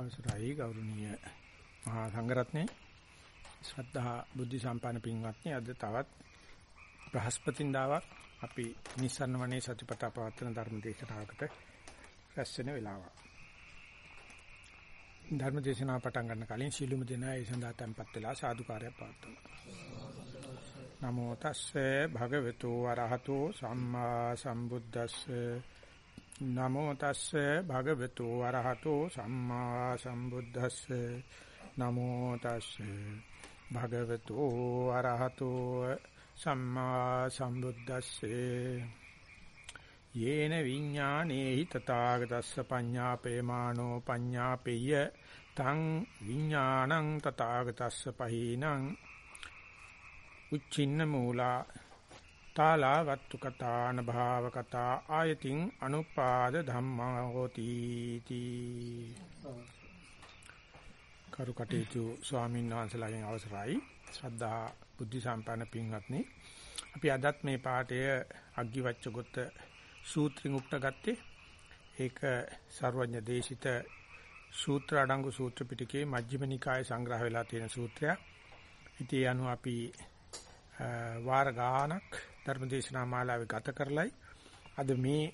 අවසරයි ගෞරවනීය මහා සංඝරත්නයේ ශ්‍රද්ධා බුද්ධ සම්පන්න පින්වත්නි අද තවත් බ්‍රහස්පතින්දාවක් අපි නිස්සරණ වනේ සතිපතා පවත්වන ධර්ම දේශනාවකට රැස් වෙන වෙලාව. ධර්ම දේශනාව පටන් ගන්න කලින් සීලුම දෙනා ඒ සඳහා tempත් වෙලා සාදුකාරයක් පවත්වමු. නමෝ තස්සේ භගවතු වරහතෝ සම්මා සම්බුද්දස්සේ නමෝ තස්සේ භගවතු වරහතෝ සම්මා සම්බුද්දස්සේ. නමෝ තස්සේ භගවතු වරහතෝ සම්මා සම්බුද්දස්සේ. යේන විඥානේහි තථාගතස්ස පඤ්ඤාපේමානෝ පඤ්ඤාපෙය්‍ය තං විඥානං තථාගතස්ස පහීනං. උච්චින්න මූලා තාලා වත්තු කතාන භාව කතා ආයතින් අනුපාද ධම්මා හෝති තී. කරු කටයුතු ස්වාමීන් වහන්සේලාගෙන් අවසරයි. ශ්‍රද්ධා බුද්ධ සම්පන්න පින්වත්නි අපි අදත් මේ පාඩය අග්ගිවච්ඡගොත්ත සූත්‍රෙන් උක්ත ගත්තේ. ඒක සර්වඥ දේශිත සූත්‍ර අඩංගු සූත්‍ර පිටකේ මජ්ක්‍ධිම නිකායේ සංග්‍රහ වෙලා තියෙන සූත්‍රයක්. ඉතින් අනු අපි වාර ගානක් ධර්මදේශනා මාලාවේ ගත කරලයි අද මේ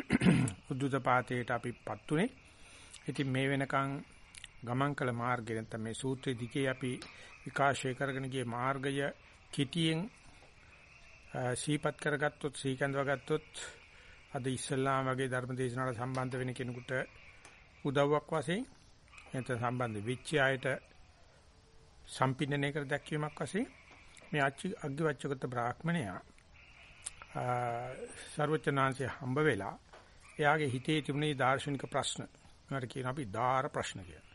උද්දුත පාතේට අපිපත් උනේ. ඉතින් මේ වෙනකන් ගමන් කළ මාර්ගය නැත්නම් මේ සූත්‍රයේ දිගේ අපි විකාශය කරගෙන ගිය මාර්ගය කිටියෙන් සීපත් කරගත්තොත් සීකඳව ගත්තොත් අද ඉස්ලාම් වගේ ධර්ම දේශනාවට සම්බන්ධ වෙන කෙනෙකුට උදව්වක් වශයෙන් නැත්නම් සම්බන්ධ වෙච්ච අයට සම්පින්නනය කර දැක්වීමක් වශයෙන් මේ අච්චි අග්ගිවච්ඡගත බ්‍රාහ්මණයා ਸਰවචනාංශය හම්බ වෙලා එයාගේ හිතේ තිබුණේ දාර්ශනික ප්‍රශ්න. ඒකට කියන අපි දාර ප්‍රශ්න කියලා.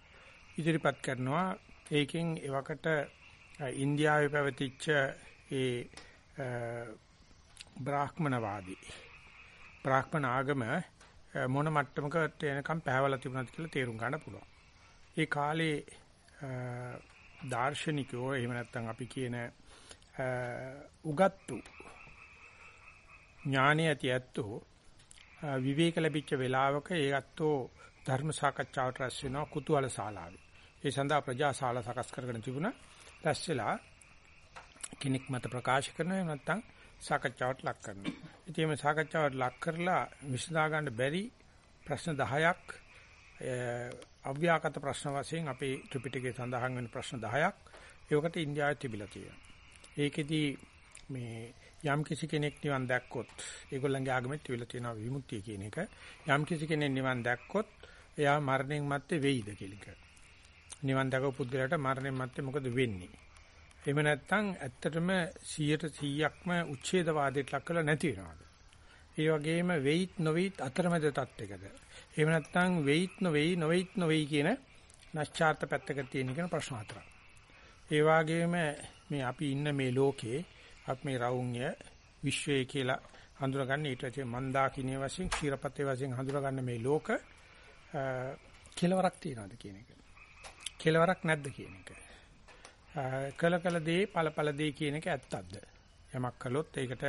ඉදිරිපත් කරනවා ඒකෙන් එවකට ඉන්දියාවේ පැවතිච්ච ඒ බ්‍රාහ්මණවාදී බ්‍රාහ්මණ ආගම මොන මට්ටමකට එනකම් පැහැවලා තිබුණාද කියලා තේරුම් ගන්න පුළුවන්. ඒ කාලේ දාර්ශනිකයෝ එහෙම නැත්නම් අපි කියන උගත්තු ඥානෙ ඇති ඇත්තෝ විවේක ලැබිච්ච වෙලාවක ඒ ඇත්තෝ ධර්ම සාකච්ඡාවට රැස් වෙනවා කුතුහල ශාලාවේ. ඒ සඳහා ප්‍රජා ශාලා සකස් කරගෙන තිබුණා. රැස් වෙලා කෙනෙක් මත ප්‍රකාශ කරනවා නැත්නම් සාකච්ඡාවට ලක් කරනවා. ඉතින් මේ සාකච්ඡාවට ලක් කරලා විසඳා ගන්න බැරි ප්‍රශ්න 10ක් අව්‍යාකට ප්‍රශ්න වශයෙන් අපේ ත්‍රිපිටකයේ සඳහන් වෙන ප්‍රශ්න 10ක් ඒකට ඉන්දියාවේ තිබිලා තියෙනවා. ඒකෙදී මේ යම් කිසි කෙනෙක් නිවන් දැක්කොත් ඒගොල්ලන්ගේ ආගමෙත් තිබිලා තියෙනවා විමුක්තිය කියන එක. යම් කිසි කෙනෙක් නිවන් දැක්කොත් එයා මරණයෙන් මත්තේ වෙයිද කියලා එක. නිවන් දැකපු පුද්ගලයාට මරණයෙන් මත්තේ මොකද වෙන්නේ? එහෙම නැත්නම් ඇත්තටම 100%ක්ම උච්ඡේදවාදයට ලක් කරලා නැති වෙනවද? ඒ වගේම වෙයිත් නොවෙයිත් අතරමැද තත්යකද? එහෙම නැත්නම් වෙයිත් නොවෙයි නොවෙයිත් නොවෙයි කියන නැස්චාර්ත පැත්තක තියෙන කියන ප්‍රශ්න හතරක්. ඒ වගේම මේ අපි ඉන්න මේ ලෝකේ අපි මේ රවුම්ය විශ්වය කියලා හඳුනගන්න ඊට පස්සේ මන්දාකිනිය වශයෙන් ක්ෂීරපතේ වශයෙන් හඳුනගන්න මේ ලෝක කෙලවරක් තියනවාද කියන එක. කෙලවරක් නැද්ද කියන එක. කල කල දේ ඵල ඵල දේ කියන එක ඇත්තක්ද? යමක් කළොත් ඒකට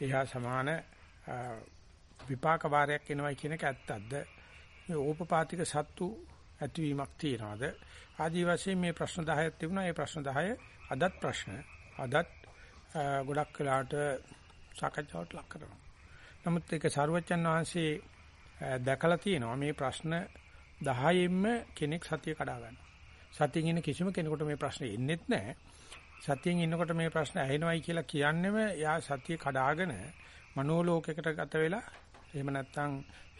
එහා සමාන විපාක වාරයක් එනවා කියන එක ඇත්තක්ද? මේ ඕපපාතික සත්තු ඇතිවීමක් තියනවාද? ආදි වශයෙන් මේ ප්‍රශ්න 10ක් තිබුණා. මේ ප්‍රශ්න 10 අදත් ප්‍රශ්න අදත් ගොඩක් වෙලාට සාකච්ඡාවට ලක් කරනවා. නමුත් ඒක සරුවච්චන් වහන්සේ දැකලා තියෙනවා මේ ප්‍රශ්න 10ෙන්ම කෙනෙක් සතිය කඩා ගන්නවා. සතියෙන් ඉන්න කිසිම කෙනෙකුට මේ ප්‍රශ්නේ එන්නේත් නැහැ. සතියෙන් ඉන්නකොට මේ ප්‍රශ්න ඇහෙනවයි කියලා කියන්නෙම යා සතිය කඩාගෙන මනෝලෝකයකට ගත වෙලා එහෙම නැත්නම්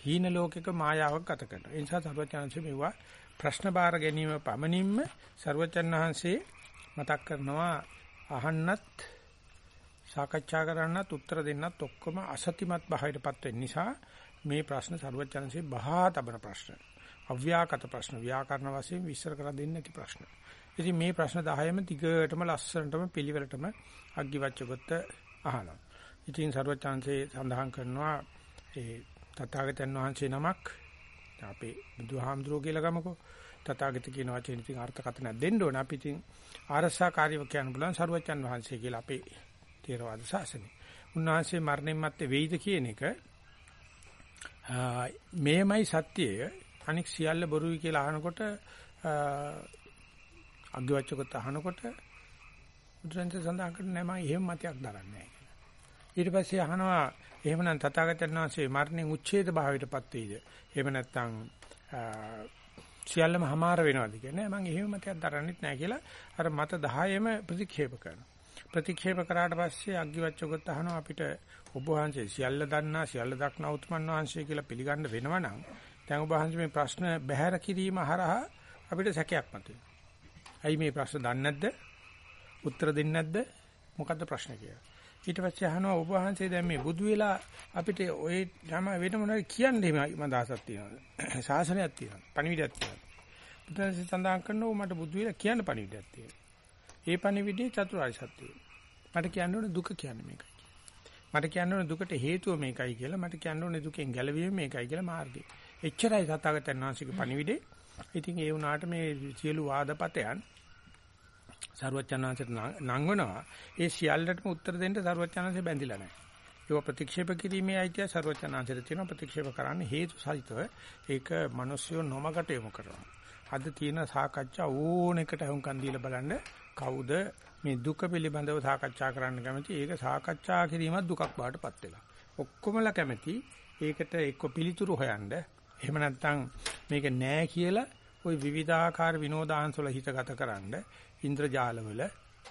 හීන ලෝකයක මායාවක් ගත කරනවා. ඒ නිසා සරුවච්චන්හන්සේ මෙවුවා ප්‍රශ්න බාර ගැනීම පමණින්ම සරුවච්චන් වහන්සේ මතක් කරනවා අහන්නත් සාකච්ඡා කරන්නත් උත්තර දෙන්නත් ඔක්කොම අසතිමත් භාවයටපත් වෙන නිසා මේ ප්‍රශ්න සරුවචනසේ බහා තබන ප්‍රශ්න. අව්‍යාකට ප්‍රශ්න ව්‍යාකරණ වශයෙන් විස්තර කර දෙන්නේ නැති ප්‍රශ්න. ඉතින් මේ ප්‍රශ්න 10ම දිගටම ලස්සනටම පිළිවෙලටම අග්ගිවච්ඡගත අහනවා. ඉතින් සරුවචනසේ සඳහන් කරනවා ඒ තථාගතයන් වහන්සේ නමක් අපේ බුදුහාමුදුරුවෝ කියලා ගමකෝ තථාගත කියන වචනේ ඉතින් අර්ථකථන දෙන්න ඕන. අපි ඉතින් ආරසා කාර්යව කියන්න බලන් සරුවචන් වහන්සේ කියලා අපේ තේරවාද ශාසනය. උන්වහන්සේ මරණයන් මත්තේ වෙයිද කියන එක මේමයි සත්‍යය අනික් සියල්ල බොරුයි කියලා අහනකොට අග්ගවච්චකොත් අහනකොට බුදුරජාණන් සඳහන් කරන්නේ නැහැ මම එහෙම මතයක් දරන්නේ නැහැ කියලා. ඊට පස්සේ අහනවා එහෙමනම් තථාගතයන් වහන්සේ මරණයෙන් උච්ඡේද භාවයටපත් වෙයිද? එහෙම නැත්නම් සියල්ලම හමාර වෙනවද කියන්නේ මම එහෙම මතයක් දරන්නෙත් නැහැ කියලා අර මත 10ෙම ප්‍රතික්ෂේප කරනවා. ප්‍රතික්ෂේප කරාට පස්සේ අග්ගිවච්ඡකොත් අහනවා අපිට ඔබ වහන්සේ සියල්ල දන්නා සියල්ල දක්නා උතුමන් වහන්සේ කියලා පිළිගන්න වෙනවනම් දැන් ඔබ වහන්සේ මේ ප්‍රශ්න බැහැර කිරීම හරහා අපිට සැකයක් මතුවෙනවා. ඇයි මේ ප්‍රශ්න දන්නේ නැද්ද? උත්තර දෙන්නේ නැද්ද? මොකද්ද ප්‍රශ්නේ කියලා. ඊට පස්සේ අහනවා ඔබ වහන්සේ දැන් මේ බුදු වෙලා අපිට ඔය යම වෙන මොනවද කියන්නේ මම අදහසක් තියෙනවා. ශාසනයක් තියෙනවා. පණිවිඩයක් තියෙනවා. බුදුන්සේ සඳහන් කරනවා මට බුදු වෙලා කියන්න පණිවිඩයක් තියෙනවා. ඒ පණිවිඩේ චතුරාර්ය සත්‍යය. මට කියන්න ඕනේ දුක කියන්නේ මේකයි. මට කියන්න ඕනේ දුකට හේතුව මේකයි කියලා. මට කියන්න ඕනේ දුකෙන් ගැලවීම මේකයි කියලා මාර්ගය. එච්චරයි සතාගතයන් වහන්සේගේ පණිවිඩේ. ඉතින් ඒ වුණාට මේ සියලු වාදපතයන් සරුවචනාංශයට නංවනවා. ඒ සියල්ලටම උත්තර දෙන්න සරුවචනාංශය බැඳිලා නැහැ. ඒක ප්‍රතික්ෂේප කිරීමේ අයිතිය සරුවචනාංශයට තියෙනවා ප්‍රතික්ෂේප කරන්න හේතු සහිතව ඒක මිනිස්සු නොමකට යොමු කරනවා. අද තියෙන සාකච්ඡා ඕන එකට හුම්කන් දීලා බලන්න කවුද මේ දුක පිළිබඳව සාකච්ඡා කරන්න කැමති ඒක සාකච්ඡා කිරීමත් දුකක් බාටපත් වෙලා. ඔක්කොමලා කැමති ඒකට එක්ක පිළිතුරු හොයන්න. එහෙම නැත්නම් මේක නෑ කියලා ওই විවිධාකාර විනෝදාංශවල හිතගත කරන්න ඉන්ද්‍රජාලවල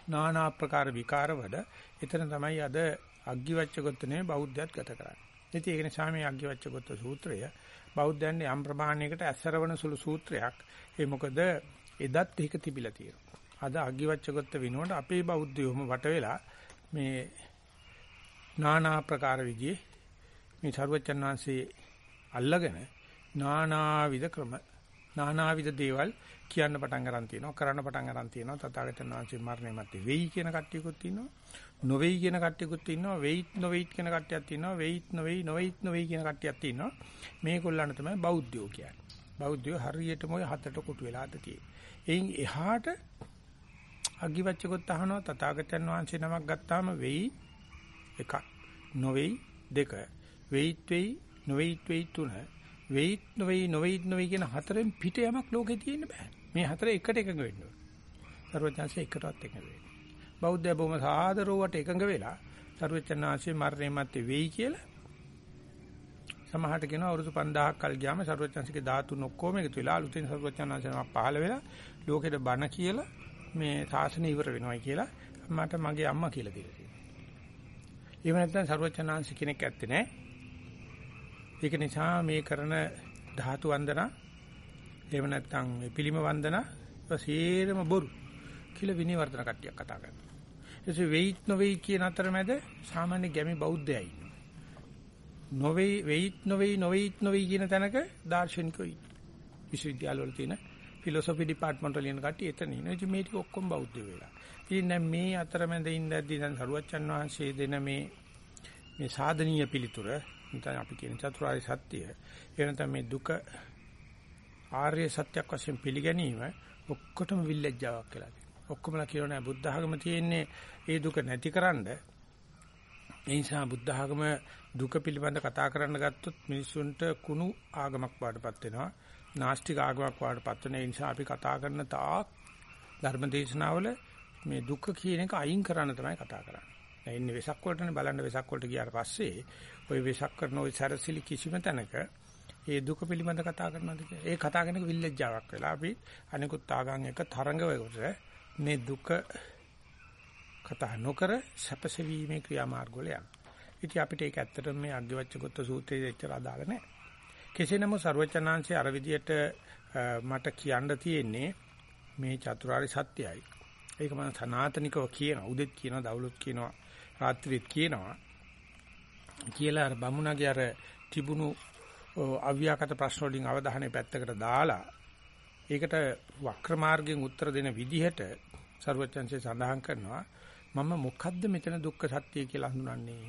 নানা ආකාර විකාරවල එතන තමයි අද අග්ගිවච්ඡගොත්තනේ බෞද්ධයත් ගත කරන්නේ. ඉතින් ඒක නිසා මේ අග්ගිවච්ඡගොත්ත සූත්‍රය බෞද්ධයන් යම් ප්‍රමාණයකට ඇස්සරවන සුළු සූත්‍රයක්. ඒ මොකද? එදත් ඒක තිබිලා තියෙනවා. අද අග්ගිවච්ඡගොත්ත විනෝඩ අපේ බෞද්ධයෝම වට වෙලා මේ নানা ආකාර විදිහේ මේ සර්වචන් වහන්සේ අල්ලගෙන නානාවිද ක්‍රම නානාවිද දේවල් කියන්න පටන් ගන්න තියෙනවා කරන්න පටන් ගන්න තියෙනවා. තථාගතයන් වහන්සේ මරණය මැත්තේ වෙයි කියන කට්ටියකුත් ඉන්නවා. නොවේයි කියන කට්ටියකුත් ඉන්නවා. වෙයිත් නොවේයිත් කියන කට්ටියක් ඉන්නවා. වෙයිත් නොවේයි නොවේයිත් නොවේයි කියන කට්ටියක් ඉන්නවා. මේගොල්ලන් තමයි බෞද්ධයෝ කියන්නේ. බෞද්ධයෝ හරියටම ඔය හතට කොටු වෙලාද තියෙන්නේ එයින් එහාට අගිවච්චකොත් අහනවා තථාගතයන් වහන්සේ නමක් ගත්තාම වෙයි එකක් නොවේයි දෙක වෙයිත් වෙයි නොවේයිත් වෙයි තුන වෙයිත් නොවේයි නොවේයිත් නොවේයි කියන හතරෙන් පිට යමක් ලෝකේ තියෙන්න බෑ. මේ හතර එකට එකඟ වෙන්න ඕනේ. සර්වඥාන්සේ එකටවත් එකඟ වෙන්නේ. බෞද්ධය බොහොම සාදරවට එකඟ වෙලා සර්වඥාන්සේ මරණය මැත්තේ වෙයි කියලා සමහරට කියනවා අවුරුදු 5000ක් කල් ගියාම සර්වඥාන්සේගේ ධාතුන් ඔක්කොම එකතු වෙලා අලුතෙන් සර්වඥාන්සේම පහළ වෙලා ලෝකෙට බණ කියලා මේ ශාසනය ඉවර වෙනවයි කියලා මට මගේ අම්මා කියලා දීලා තියෙනවා. එහෙම නැත්නම් සර්වඥාන්සේ කෙනෙක් ඇත්තේ නැහැ. ඒක නිසා මේ කරන ධාතු වන්දනා එහෙම නැත්නම් මේ පිළිම වන්දනා සේරම බොරු කියලා විනයවර්ධන කට්ටියක් කතා කරනවා. එසේ වෙයිත් නොවේයි කියන අතරමැද සාමාන්‍ය ගැමි බෞද්ධයයි ඉන්නවා. නොවේයි වෙයිත් නොවේයි නොවේයිත් නොවේයි කියන තැනක දාර්ශනිකයෝ ඉන්නවා. විශ්වවිද්‍යාලවල තියෙන ෆිලොසොෆි ඩිපාර්ට්මන්ට් වල ඉන්න කට්ටිය එතන ඉන්නවා. ඉතින් මේ ටික ඔක්කොම බෞද්ධ වෙලා. ඉතින් දැන් මේ අතරමැද ඉඳද්දී දැන් සරුවච්චන් වහන්සේ දෙන මේ මේ සාධනීය පිළිතුර නැත්නම් අපි කියන චතුරාර්ය සත්‍ය එනතම මේ දුක ආර්ය සත්‍යයක් වශයෙන් පිළිගැනීම ඔක්කොටම විල්ලැජ්ජාවක් කියලා තියෙනවා. ඔක්කොමලා කියනවා නෑ බුද්ධ ආගම තියෙන්නේ ඒ දුක නැතිකරන්න. ඒ නිසා බුද්ධ ආගම දුක පිළිබඳ කතා කරන්න ගත්තොත් මිනිස්සුන්ට කුණු ආගමක් වඩපත් වෙනවා. නාස්තික ආගමක් වඩපත් වෙන නිසා අපි කතා කරන තාක් ධර්ම දේශනාවල මේ දුක කියන එක අයින් කරන්න තමයි කතා කරන්නේ. දැන් ඉන්නේ වෙසක් වලටනේ බලන්න වෙසක් වලට ගියාට පස්සේ ওই වෙසක් කරන ওই සැරසිලි කිසිම තැනක ඒ දුක පිළිබඳ කතා කරනවාද කියලා. ඒ කතා කරන එක විල්ලැජ්ජාවක් වෙලා අපි අනිකුත් ආගම් එක තරංගවකට මේ දුක කතා නොකර සැපසෙවීමේ ක්‍රියාමාර්ග වල යන. ඉතින් අපිට ඒක ඇත්තටම මේ අග්ගවච්ඡගොත්ත සූත්‍රයේ එච්චර අදාළ නැහැ. කෙසේ නමුත් ਸਰවචනාංශයේ අර විදියට මට කියන්න තියෙන්නේ මේ චතුරාර්ය සත්‍යයයි. ඒක මම සනාතනිකව කියන උදෙත් කියනවා දවලුත් කියනවා රාත්‍රිත් කියනවා කියලා අර බමුණගේ අර තිබුණු අව්‍යාකට ප්‍රශ්න වලින් අවධානය පැත්තකට දාලා ඒකට වක්‍ර මාර්ගයෙන් උත්තර දෙන විදිහට ਸਰවචන්සේ සඳහන් කරනවා මම මොකද්ද මෙතන දුක්ඛ සත්‍ය කියලා හඳුනන්නේ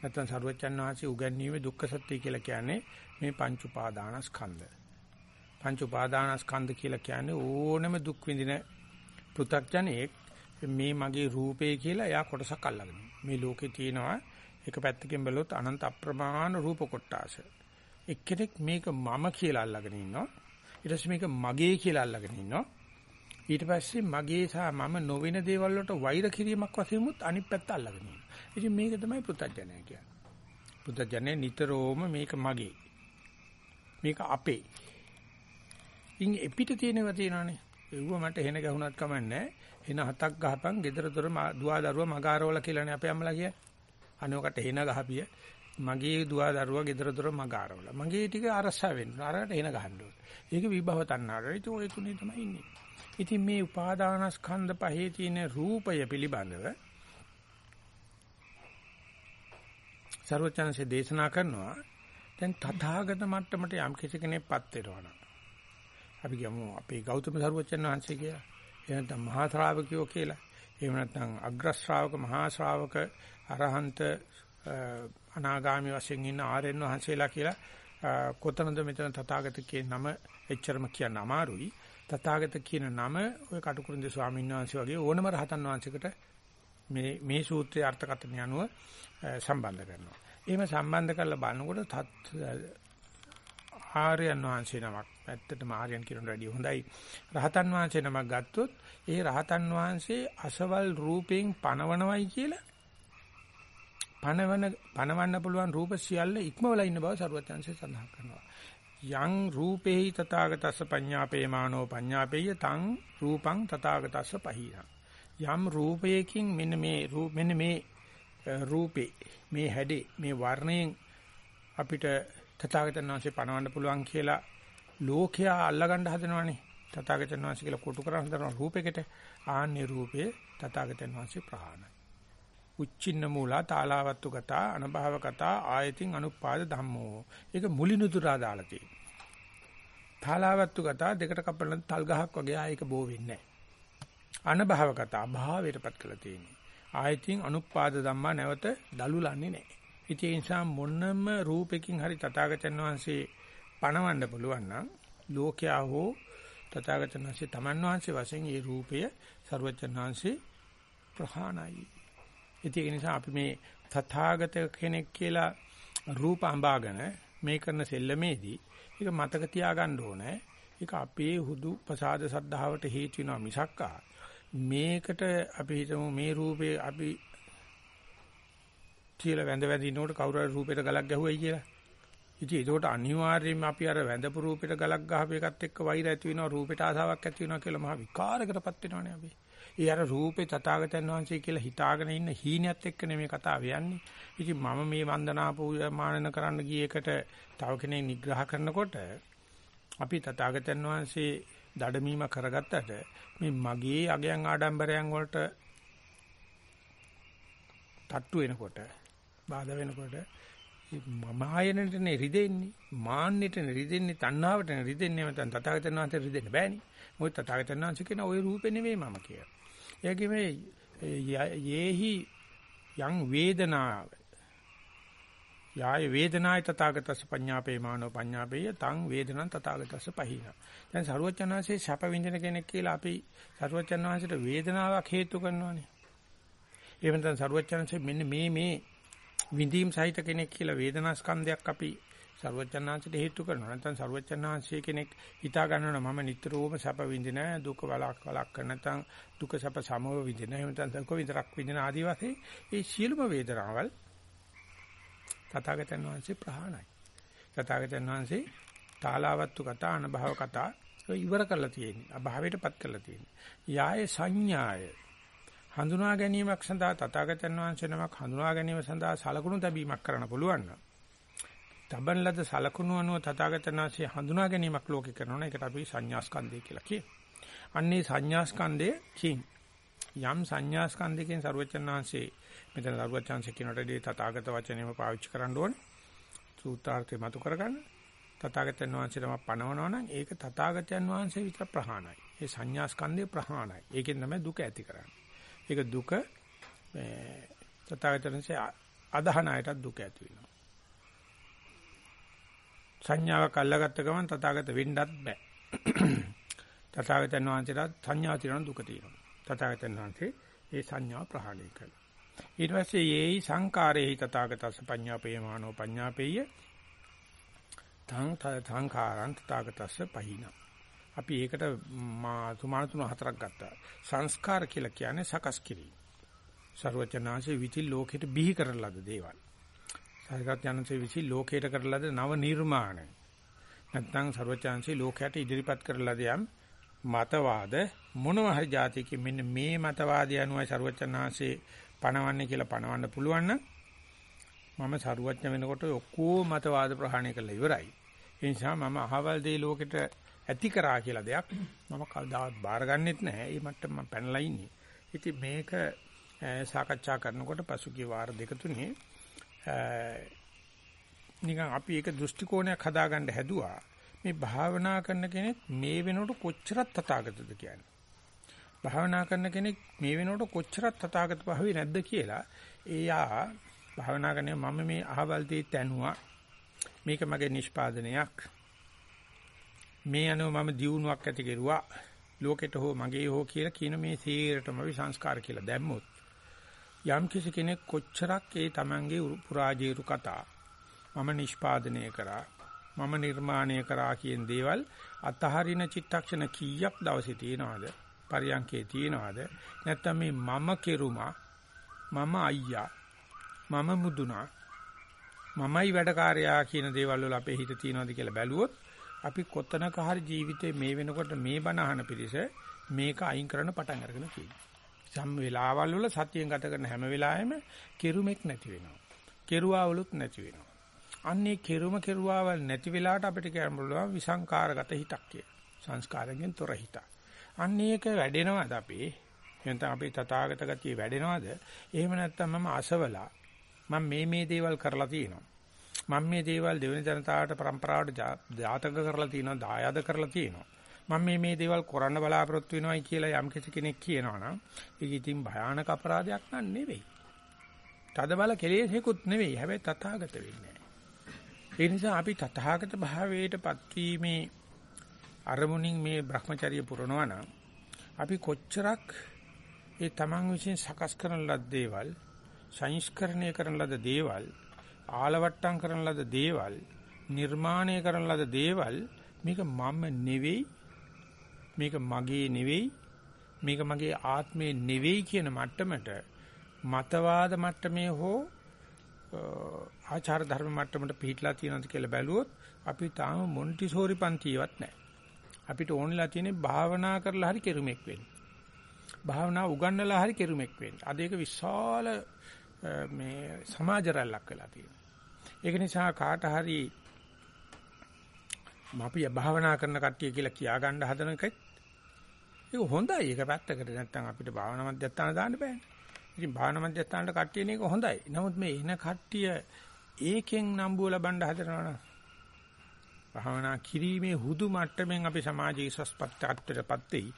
නැත්නම් ਸਰවඥන් වහන්සේ උගන්වීමේ දුක්ඛ සත්‍ය කියලා කියන්නේ මේ පංච උපාදානස්කන්ධ පංච උපාදානස්කන්ධ කියලා කියන්නේ ඕනම දුක් විඳින පෘථග්ජනෙක් මේ මගේ රූපේ කියලා එයා කොටසක් අල්ලගෙන මේ ලෝකේ තියෙනවා එක පැත්තකින් බැලුවොත් අනන්ත අප්‍රමාණ රූප කොටාස. එක්කෙනෙක් මේක මම කියලා අල්ලගෙන ඉන්නවා. ඊට පස්සේ මේක මගේ කියලා අල්ලගෙන ඉන්නවා. ඊට පස්සේ මගේ සහ මම නොවන දේවල් වලට වෛර කිරීමක් වශයෙන් උත් අනිත් පැත්ත අල්ලගෙන ඉන්නවා. ඉතින් මේක තමයි පුත්තජනය කියන්නේ. පුත්තජනය නිතරම මේක මගේ. මේක අපේ. ඉන් එපිට තියෙනවා තියෙනවානේ. ඒව මට හෙන ගැහුණත් කමන්නේ. හෙන හතක් ගහපන් gedara dora දුවා දරුවා මගාරවල කියලානේ අපේ අම්මලා කියන්නේ. අනෝකට හෙන ගහපිය මගේ දුවා දරුවා gedara dora මගාරවල. මගේ ටික අරසා වෙන්න. අරකට හෙන ගහන්න ඕනේ. ඒක විභව තණ්හාවට. ඒක ඔය තුනේ තමයි ඉන්නේ. ඉතින් මේ උපාදානස්කන්ධ පහේ තියෙන රූපය පිළිබඳව ਸਰවචනසේ දේශනා කරනවා දැන් තථාගත මට්ටමට යම් කෙනෙක්පත් වෙනවා නම් අපි කියමු අපේ ගෞතම සරුවචන් වහන්සේ කියලා. එහෙම නැත්නම් මහා ශ්‍රාවකයෝ කියලා. එහෙම නැත්නම් අග්‍ර ශ්‍රාවක මහා ශ්‍රාවක අරහන්ත අනාගාමි වශයෙන් ඉන්න ආර්යයන් වහන්සේලා කියලා කොතනද මෙතන තථාගත කියන නම එච්චරම කියන්න අමාරුයි. තථාගත කියන නම ඔය කටුකුරුන්ද ස්වාමීන් වහන්සේ වගේ ඕනම රහතන් වහන්සේකට මේ මේ සූත්‍රයේ අර්ථකථනය අනුව සම්බන්ධ කරනවා. එහෙම සම්බන්ධ කරලා බලනකොට ආර්යයන් වහන්සේ නමක් ඇත්තටම ආර්යයන් කියනට වැඩිය හොඳයි. රහතන් වහන්සේ නමක් ගත්තොත් ඒ රහතන් වහන්සේ අසවල් රූපයෙන් පණවනවයි කියලා පණවන පණවන්න පුළුවන් රූප සියල්ල ඉක්මවලා ඉන්න බව සරුවත්‍යංශය සඳහන් කරනවා. යං රූපේහි තථාගතස්ස පඤ්ඤාපේමානෝ පඤ්ඤාපේය තං රූපං තථාගතස්ස පහියං. යම් රූපයකින් මෙන්න මේ මෙන්න මේ රූපේ මේ හැඩේ මේ වර්ණයෙන් අපිට තථාගතයන් වහන්සේ පණවන්න පුළුවන් කියලා ලෝකයා අල්ලගන්න හදනවනේ. තථාගතයන් වහන්සේ කියලා කොටු කරන් හදන රූපයකට ආන්නේ රූපේ තථාගතයන් වහන්සේ ප්‍රහාණය. උච්චින්න මූලා තාලාවත්තු කතා අනභව කතා ආයතින් අනුපාද ධම්මෝ. ඒක මුලිනුදුරා දාලා තියෙනවා. තාලාවත්තු කතා දෙකට කපන තල් ගහක් වගේ ආයක බෝ වෙන්නේ නැහැ. අනභව කතා භාවයටපත් කරලා තියෙනවා. ආයතින් අනුපාද ධම්මා නැවත දලුලන්නේ නැහැ. ඉතින් ඒ නිසා මොනම රූපකින් හරි තථාගතයන් වහන්සේ පණවන්න පුළුවන් නම් ලෝකයා හෝ තථාගතයන් වහන්සේ තමන් වහන්සේ වශයෙන් මේ රූපය ਸਰවජන් වහන්සේ ප්‍රහාණයි. ඉතින් ඒ නිසා අපි මේ තථාගත කෙනෙක් කියලා රූප අඹාගෙන මේ කරන සෙල්ලමේදී ඒක මතක තියාගන්න ඕනේ. ඒක අපේ හුදු ප්‍රසාද සද්ධාවට හේතු වෙනවා මිසක්කා මේකට අපි හිතමු මේ රූපේ අපි කියලා වැඳ වැඳ ඉන්නකොට කවුරු හරි රූපෙට ගලක් ගැහුවයි කියලා. ඉතින් ඒකට අනිවාර්යයෙන්ම අපි අර වැඳපු රූපෙට ගලක් ගහපු එකත් එක්ක වෛර ඇති වෙනවා රූපෙට ආසාවක් ඇති වෙනවා කියලා මහා විකාරයකටපත් වෙනවනේ අපි. ඒ අර රූපේ තථාගතයන් වහන්සේ කියලා හිතාගෙන ඉන්න හීනයත් එක්ක නෙමෙයි කතාව යන්නේ. ඉතින් මම මේ වන්දනා පූජාමානන කරන්න ගිය එකට තව කෙනෙක් නිග්‍රහ කරනකොට අපි තථාගතයන් වහන්සේ දඩමීම කරගත්තට මේ මගේ අගයන් ආඩම්බරයන් වලට තට්ටු වෙනකොට බාධා වෙනකොට මම ආයනටනේ රිදෙන්නේ මාන්නෙටනේ රිදෙන්නේ තණ්හාවටනේ රිදෙන්නේ නැත්නම් තථාගතයන් වහන්සේ රිදෙන්න බෑනේ මොකද තථාගතයන් වහන්සේ කියන ওই රූපේ නෙමෙයි මම කියලා. ඒකේ මේ යේහි යං වේදනාව යාය වේදනාය තථාගතස්ස පඤ්ඤාපේ මානෝ පඤ්ඤාපේය තං වේදනං තථාගතස්ස පහින. දැන් සරුවචනාංශේ ශප විඳින කෙනෙක් කියලා අපි සරුවචනාංශයට වේදනාවක් හේතු කරනවානේ. එහෙම නැත්නම් සරුවචනාංශේ මෙන්න මේ මේ විඳීම් සහිත කෙනෙක් කියලා වේදනා ස්කන්ධයක් අපි සරුවචනාංශයට හේතු කරනවා. නැත්නම් සරුවචනාංශය කෙනෙක් හිතා ගන්නවා මම නිතරම සැප විඳින දුක වලක් වලක් කර නැත්නම් දුක සැප සමව විඳින. එහෙම නැත්නම් දුක විතරක් විඳින ආදී වශයෙන් මේ සියලුම වේදනාවල් තථාගතයන් වහන්සේ ප්‍රහාණයි. තථාගතයන් වහන්සේ තාලාවත්තු කතා අනභව කතා ඉවර කරලා තියෙන්නේ. අභාවයටපත් කරලා තියෙන්නේ. යාය සංඥාය හඳුනා ගැනීමක් සඳහා තථාගතයන් වහන්සේ නමක් හඳුනා ගැනීම සඳහා සලකුණු තැබීමක් කරන්න පුළුවන් නම් තබන ලද සලකුණු අනුව තථාගතයන් වහන්සේ හඳුනා ගැනීමක් ලෝකේ කරනවා. ඒකට අපි සංඥාස්කන්ධය කියලා කියනවා. අන්නේ සංඥාස්කන්ධයේ කිං යම් සංඥාස්කන්ධයෙන් සරුවචන් වහන්සේ මෙතන සරුවචන්සේ කියනටදී තථාගත වචනයම පාවිච්චි කරන්න ඕනේ. සූත්‍රාර්ථය මතු කරගන්න. තථාගතයන් වහන්සේටම පණවනවා නම් ඒක තථාගතයන් වහන්සේ විතර ප්‍රහාණයි. ඒ සංඥාස්කන්ධේ ප්‍රහාණයි. ඒකෙන් තමයි දුක ඇති කරන්නේ. ඒක දුක මේ තථාගතයන්සේ අදහන අයටත් දුක ඇති වෙනවා. සංඥාවක් අල්ලගත්ත ගමන් තථාගත වෙන්නත් බෑ. තථාගතයන් වහන්සේට සංඥා තියෙන දුක තියෙනවා. තථාගතයන් වහන්සේ ඒ සංඥා ප්‍රහාණය කළා. ඊට පස්සේ යේයි සංකාරේහි තථාගතස්ස පඤ්ඤාපේයමානෝ පඤ්ඤාපේය තං සංඛාරං තථාගතස්ස පහින. අපි ඒකට මා තුමාන තුන හතරක් ගත්තා. සංස්කාර කියලා කියන්නේ සකස් කිරීම. ਸਰවචනාංශේ විචි ලෝකෙට බිහි කරන ලද දේවල්. සාරිකත් යනසේ විසි ලෝකයට කරලද නව නිර්මාණ. නැත්නම් ਸਰවචාන්සේ ලෝකයට ඉදිරිපත් කරලද යම් මතවාද මොනවා හරි જાතියකින් මෙන්න මේ මතවාදය අනුවයි ਸਰවචනාංශේ පණවන්නේ කියලා පණවන්න පුළුවන් නම් මම ਸਰුවඥ වෙනකොට ඔක්කොම මතවාද ප්‍රහාණය කරලා ඉවරයි. ඒ නිසා මම අහවල් දේ ලෝකෙට ඇති කරා කියලා දෙයක් මම කවදාවත් බාරගන්නෙත් නැහැ. ඒ මට්ටම මම පැනලා ඉන්නේ. ඉතින් මේක සාකච්ඡා කරනකොට පසුගිය වාර දෙක තුනේ නිකන් අපි ඒක දෘෂ්ටි කෝණයක් හදාගන්න හැදුවා. මේ භාවනා කරන කෙනෙක් මේ වෙනකොට කොච්චරක් තථාගතද කියන්නේ. භාවනා කරන කෙනෙක් මේ වෙනකොට කොච්චරක් තථාගත භාවේ නැද්ද කියලා එයා භාවනා කරන්නේ මම මේ අහවල් දේ තැනුවා. මේක මගේ නිෂ්පාදනයක්. මේ අනුව මම දියුණුවක් ඇති කෙරුවා. ලෝකෙට හෝ මගේ හෝ කියලා කියන මේ සීරටම අපි සංස්කාර කියලා දැම්මොත් යම් කිසි කෙනෙක් කොච්චරක් ඒ Tamange පුරාජේරු කතා මම නිෂ්පාදනය කරා මම නිර්මාණය කරා කියන දේවල් අතහරින චිත්තක්ෂණ කීයක් දවසේ තියනවද පරියන්කේ තියනවද නැත්නම් මේ මම කෙරුමා මම අයියා මම මුදුනා මමයි වැඩකාරයා කියන දේවල් වල අපේ හිත තියනවාද කියලා බැලුවොත් අපි කොතනක හරි ජීවිතේ මේ වෙනකොට මේ බණ අහන පිරිස මේක අයින් කරන පටන් අරගෙන තියෙනවා. සම් වෙලාවල් වල සතියෙන් ගත කරන හැම වෙලාවෙම කෙරුමක් නැති වෙනවා. කෙරුවාවලුත් නැති වෙනවා. අන්නේ කෙරුම කෙරුවාවල් නැති වෙලාවට අපිට කියන්න පුළුවන් විසංකාරගත හිතක් කියලා. සංස්කාරයෙන් තොර හිත. අන්නේක වැඩෙනවද අපේ? එහෙනම් අපේ තථාගත ගතිය වැඩෙනවද? එහෙම නැත්නම් මම අසවලා මම මේ මේ දේවල් කරලා තියෙනවා. මම මේ දේවල් දෙවෙනි ජනතාවට પરම්පරාවට ජාතක කරලා තියෙනවා, දායාද කරලා තියෙනවා. මම මේ මේ දේවල් කරන්න බලාපොරොත්තු වෙනවයි කියලා යම් කෙනෙක් කියනවා නම් ඒක ඉතින් භයානක අපරාධයක් නන් නෙවෙයි. තද බල කෙලෙසෙකුත් නෙවෙයි. හැබැයි තථාගත වෙන්නේ ඒ නිසා අපි තථාගත භාවයටපත් වීමේ අරමුණින් මේ Brahmacharya පුරනවා නම් අපි කොච්චරක් ඒ තමන් විසින් සකස් කරන ලද දේවල් සංස්කරණය කරන ලද දේවල් ආලවට්ටම් කරන ලද දේවල් නිර්මාණය කරන ලද දේවල් මේක මම නෙවෙයි මේක මගේ නෙවෙයි මේක මගේ ආත්මේ නෙවෙයි කියන මට්ටමට මතවාද මට්ටමේ හෝ ආචාර ධර්ම මට්ටමට පිටලා තියෙනවද කියලා බැලුවොත් අපි තාම මොන්ටිසෝරි පන්තියවත් නැහැ. අපිට ඕනෙලා තියෙන්නේ භාවනා කරලා හරි කෙරුමක් වෙන්න. භාවනා උගන්නලා හරි කෙරුමක් වෙන්න. අද ඒක විශාල මේ සමාජ රැල්ලක් වෙලා තියෙනවා. ඒක නිසා කාට හරි අපි භාවනා කරන කට්ටිය කියලා කියා ගන්න හදන එකත් ඒක හොඳයි. ඒක පැත්තකට නැත්තම් අපිට භාවනා මධ්‍යස්ථාන දාන්න බෑනේ. ඉතින් භාවනා මධ්‍යස්ථානට කට්ටියන එක හොඳයි. නමුත් මේ එන කට්ටිය ඒකෙන් නම්බුව ලබන්න හදනවනම් භාවනා කිරීමේ හුදු මට්ටමින් අපි සමාජයේ සස්පත්තාත්තරපත් වෙයි.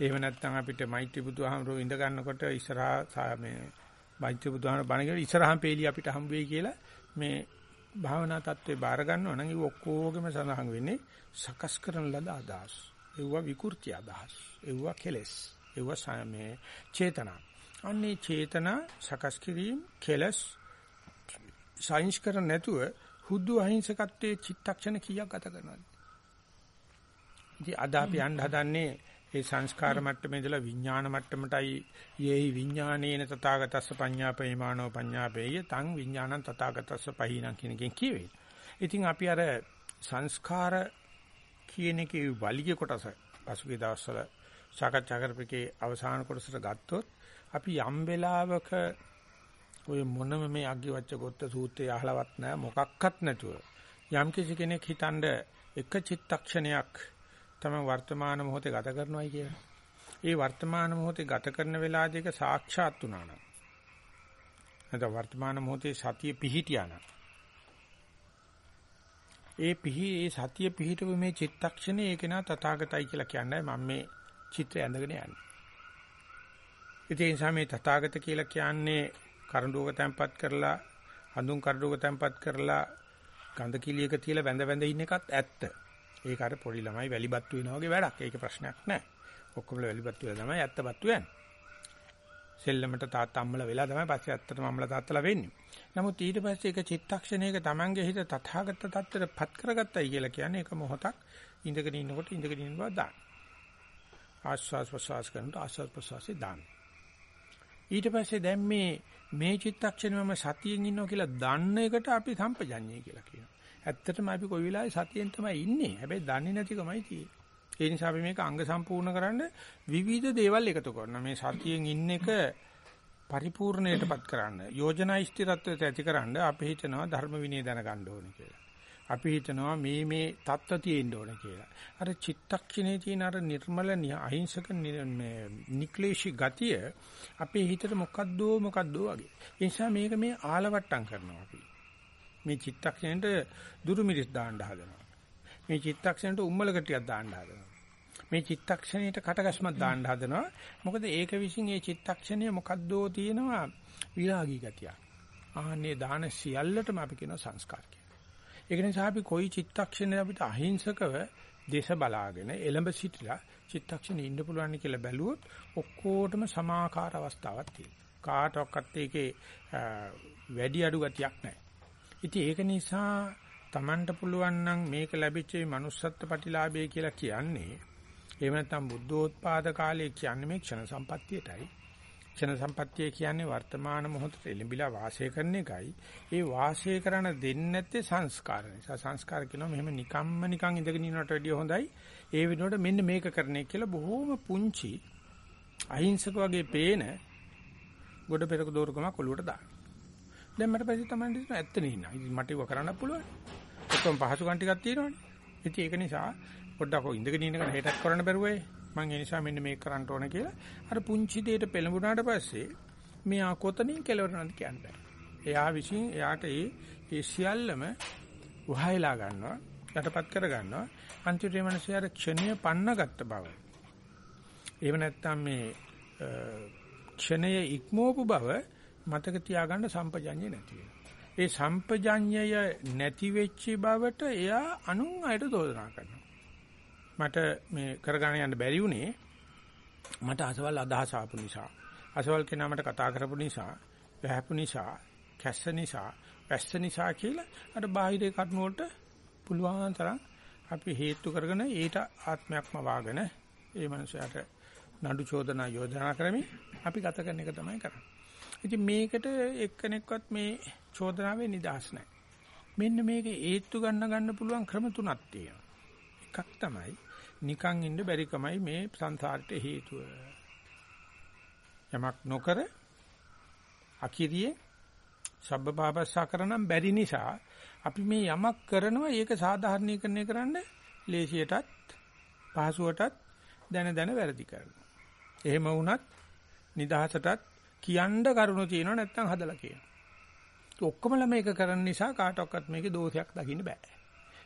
එහෙම නැත්නම් අපිට මෛත්‍රී බුදුහාමරෝ ඉඳ ගන්නකොට ඉස්සරහා මේ මෛත්‍රී බුදුහාමර බණ කියලා ඉස්සරහාම පේලි අපිට හම්බ වෙයි කියලා මේ භාවනා தત્ත්වේ බාර ගන්නවා නම් ඒ ඔක්කොගෙම සඳහන් වෙන්නේ සකස් කරන ලද අදහස්. ඒවා විකෘති අදහස්. ඒවා කෙලස්. ඒවා මේ චේතනා. අන්නේ චේතනා සකස් කිරීම කෙලස් සයින්ස් කරන්නේ නැතුව හුදු අහිංසකත්වයේ චිත්තක්ෂණ කීයක් ගත කරනවද? ඉතින් අද අපි යන්න හදන්නේ ඒ සංස්කාර මට්ටමේ ඉඳලා විඥාන මට්ටමටයි යේහි විඥානේන තථාගතස්ස පඤ්ඤාපේමානෝ පඤ්ඤාපේය තං විඥානං තථාගතස්ස පහිනං කියන එකෙන් කියවේ. ඉතින් අපි අර සංස්කාර කියන එකේ වලිගය කොටස පසුගිය දවස්වල සාකච්ඡා කරපේකේ අවසාන කොටසට ගත්තොත් අපි යම් වෙලාවක ඔය මොනම මේ අග්ගිවච්ඡ ගොත්ත සූත්‍රය අහලවත් නැහැ මොකක්වත් නැතුව යම් කිසි කෙනෙක් හිතනද එක චිත්තක්ෂණයක් තමයි වර්තමාන මොහොතේ ගත කරනවායි කියලා. ඒ වර්තමාන මොහොතේ ගත කරන වෙලාවදී ඒක සාක්ෂාත් වුණා නම් නැත්නම් වර්තමාන මොහොතේ සතිය පිහිටියා නම් ඒ පිහි ඒ සතිය පිහිටව මේ චිත්තක්ෂණේ ඒක නා තථාගතයි කියලා කියන්නේ මම මේ චිත්‍රය ඇඳගෙන යන්නේ. ඒ නිසා මේ තථාගත කියලා කියන්නේ කරඬුවක තැම්පත් කරලා හඳුන් කරඬුවක තැම්පත් කරලා ගඳ කිලියක තියලා වැඳ වැඳ ඉන්න එකත් ඇත්ත. ඒක අර පොඩි ළමයි වැලිබත්තු වෙනා වගේ වැඩක්. ඒක ප්‍රශ්නයක් නෑ. ඔක්කොම වැලිබත්තු වෙලා තමයි ඇත්තපත්තු යන්නේ. සෙල්ලමට තාත්තා අම්මලා වෙලා තමයි පස්සේ ඇත්තටම අම්මලා තාත්තලා වෙන්නේ. නමුත් ඊට පස්සේ ඒක චිත්තක්ෂණයක Tamange හිත තථාගත තත්ත්වයට පත් කරගත්තයි කියලා කියන්නේ ඒක මොහොතක් ඉඳගෙන ඉන්නකොට ඉඳගෙන ඉන්න බව දාන්න. ආස්වාස් ප්‍රසවාස කරනකොට ආස්වාස් ප්‍රසවාසයේ දාන්න. ඊට පස්සේ දැන් මේ මේ චිත්තක්ෂණයම සතියෙන් ඉන්නවා කියලා දන්න එකට අපි සම්පජඤ්ඤය කියලා කියනවා. ඇත්තටම අපි කොයි වෙලාවේ සතියෙන් තමයි ඉන්නේ. හැබැයි දන්නේ නැතිකමයි තියෙන්නේ. ඒ නිසා අපි මේක අංග සම්පූර්ණ කරන්න විවිධ දේවල් එකතු කරනවා. මේ සතියෙන් ඉන්න එක පරිපූර්ණයටපත් කරන්න, යෝජනා ස්ථිරත්වයට ඇතිකරන්න අපි හිතනවා ධර්ම විනය දැනගන්න ඕනේ කියලා. අපි හිතනවා මේ මේ தত্ত্ব තියෙන්න ඕනේ කියලා. අර චිත්තක්ෂණේ තියෙන අර නිර්මල අහිංසක මේ නික්ලේශී ගතිය අපේ හිතට මොකද්දෝ මොකද්දෝ වගේ. ඒ නිසා මේක මේ ආලවට්ටම් කරනවා අපි. මේ චිත්තක්ෂණයට දුරු මිරිස් දාන්න හදනවා. මේ චිත්තක්ෂණයට උම්මලක ටිකක් දාන්න හදනවා. මේ චිත්තක්ෂණයට කටගස්මක් දාන්න හදනවා. මොකද ඒක විසින් මේ චිත්තක්ෂණය මොකද්දෝ තියෙනවා විරාගී ගතිය. ආන්නේ දාන සියල්ලටම අපි කියන සංස්කාර ඒක නිසා අපි කොයි චිත්තක්ෂණේ අපිට අහිංසකව දේශ බලාගෙන එළඹ සිටිලා චිත්තක්ෂණේ ඉන්න පුළුවන් කියලා බැලුවොත් ඔක්කොටම සමාකාර අවස්ථාවක් තියෙනවා. කාටවත් ඒකේ වැඩි අඩු ගතියක් නැහැ. ඉතින් ඒක නිසා Tamanට පුළුවන් නම් මේක ලැබිච්ච මේ manussත්ත්ව ප්‍රතිලාභය කියලා කියන්නේ එහෙම නැත්නම් බුද්ධෝත්පාද කාලයේ කියන්නේ මේ ක්ෂණ සම්පත්තියටයි. ක්ෂණ සම්පත්තිය කියන්නේ වර්තමාන මොහොතේ එළඹිලා වාසය කරන එකයි. ඒ වාසය කරන දෙන්නේ නැත්තේ සංස්කාර නිසා. සංස්කාර කියනවා මෙහෙම නිකම්ම නිකන් ඉඳගෙන ඉන්නවට වැඩිය හොඳයි. ඒ වෙනුවට මෙන්න මේක කරන එක කියලා බොහෝම පුංචි අහිංසක වගේ පේන ගොඩ පෙරක දෝරකමක් ඔලුවට දාන්න. දැන් මට පස්සේ තමයි හිතෙනවා ඇත්ත නේ ඉන්න. ඉතින් මට ඒක කරන්න පුළුවන්. ඔක්කොම පහසුකම් ටිකක් තියෙනවනේ. ඉතින් ඒක නිසා පොඩ්ඩක් ඔය ඉඳගෙන ඉන්න කෙනා හෙටක් කරන්න බැරුවයි. මම ඒ නිසා මෙන්න මේක කරන්න ඕන කියලා අර පුංචි දෙයට පෙළඹුණාට පස්සේ මෙයා කොතනින් කෙලවරනද කියන්න බෑ. එයා විසින් එයාට ඒ ඒ සියල්ලම වහයලා ගන්නවා යටපත් කර ගන්නවා අන්තිමට මේ මිනිස්සු අර ක්ෂණීය පන්න ගත්ත බව. එහෙම නැත්නම් මේ ක්ෂණය ඉක්මවපු බව මතක තියාගන්න සම්පජඤ්ඤය නැති ඒ සම්පජඤ්ඤය නැති වෙච්ච බවට එයා අනුන් අයට දෝෂනා කරනවා. මට මේ කරගන්න යන්න බැරි වුණේ මට අසවල් අදහස ආපු නිසා. අසවල් කෙනා මට කතා කරපු නිසා, වැහපු නිසා, කැස්ස නිසා, වැස්ස නිසා කියලා අර බාහිර කරුණ වලට පුළුවන් තරම් අපි හේතු කරගෙන ඊට ආත්මයක්ම වාගෙන ඒ මනුස්සයාට නඩු චෝදනා යෝජනා කරමින් අපි ගත කරන එක තමයි කරන්නේ. ඉතින් මේකට එක්කෙනෙක්වත් මේ චෝදනාවේ නිදහස් නැහැ. මෙන්න මේක ඒත්තු ගන්න ගන්න පුළුවන් ක්‍රම තුනක් තියෙනවා. එකක් තමයි නිකන් ඉන්න බැරිකමයි මේ සංසාරට හේතුව. යමක් නොකර අකිරියේ සබ්බපාපස්සා කරනම් බැරි නිසා අපි මේ යමක් කරනවා ඒක සාධාරණීකරණය කරන්න ලේසියටත් පහසුවටත් දැන දැන වැරදි කරනවා. එහෙම වුණත් නිදහසටත් කියන්න කරුණු තියෙනවා නැත්නම් හදලා කියනවා. ඔක්කොමලා මේක කරන නිසා කාටවත් මේකේ දෝෂයක් දකින්න බෑ.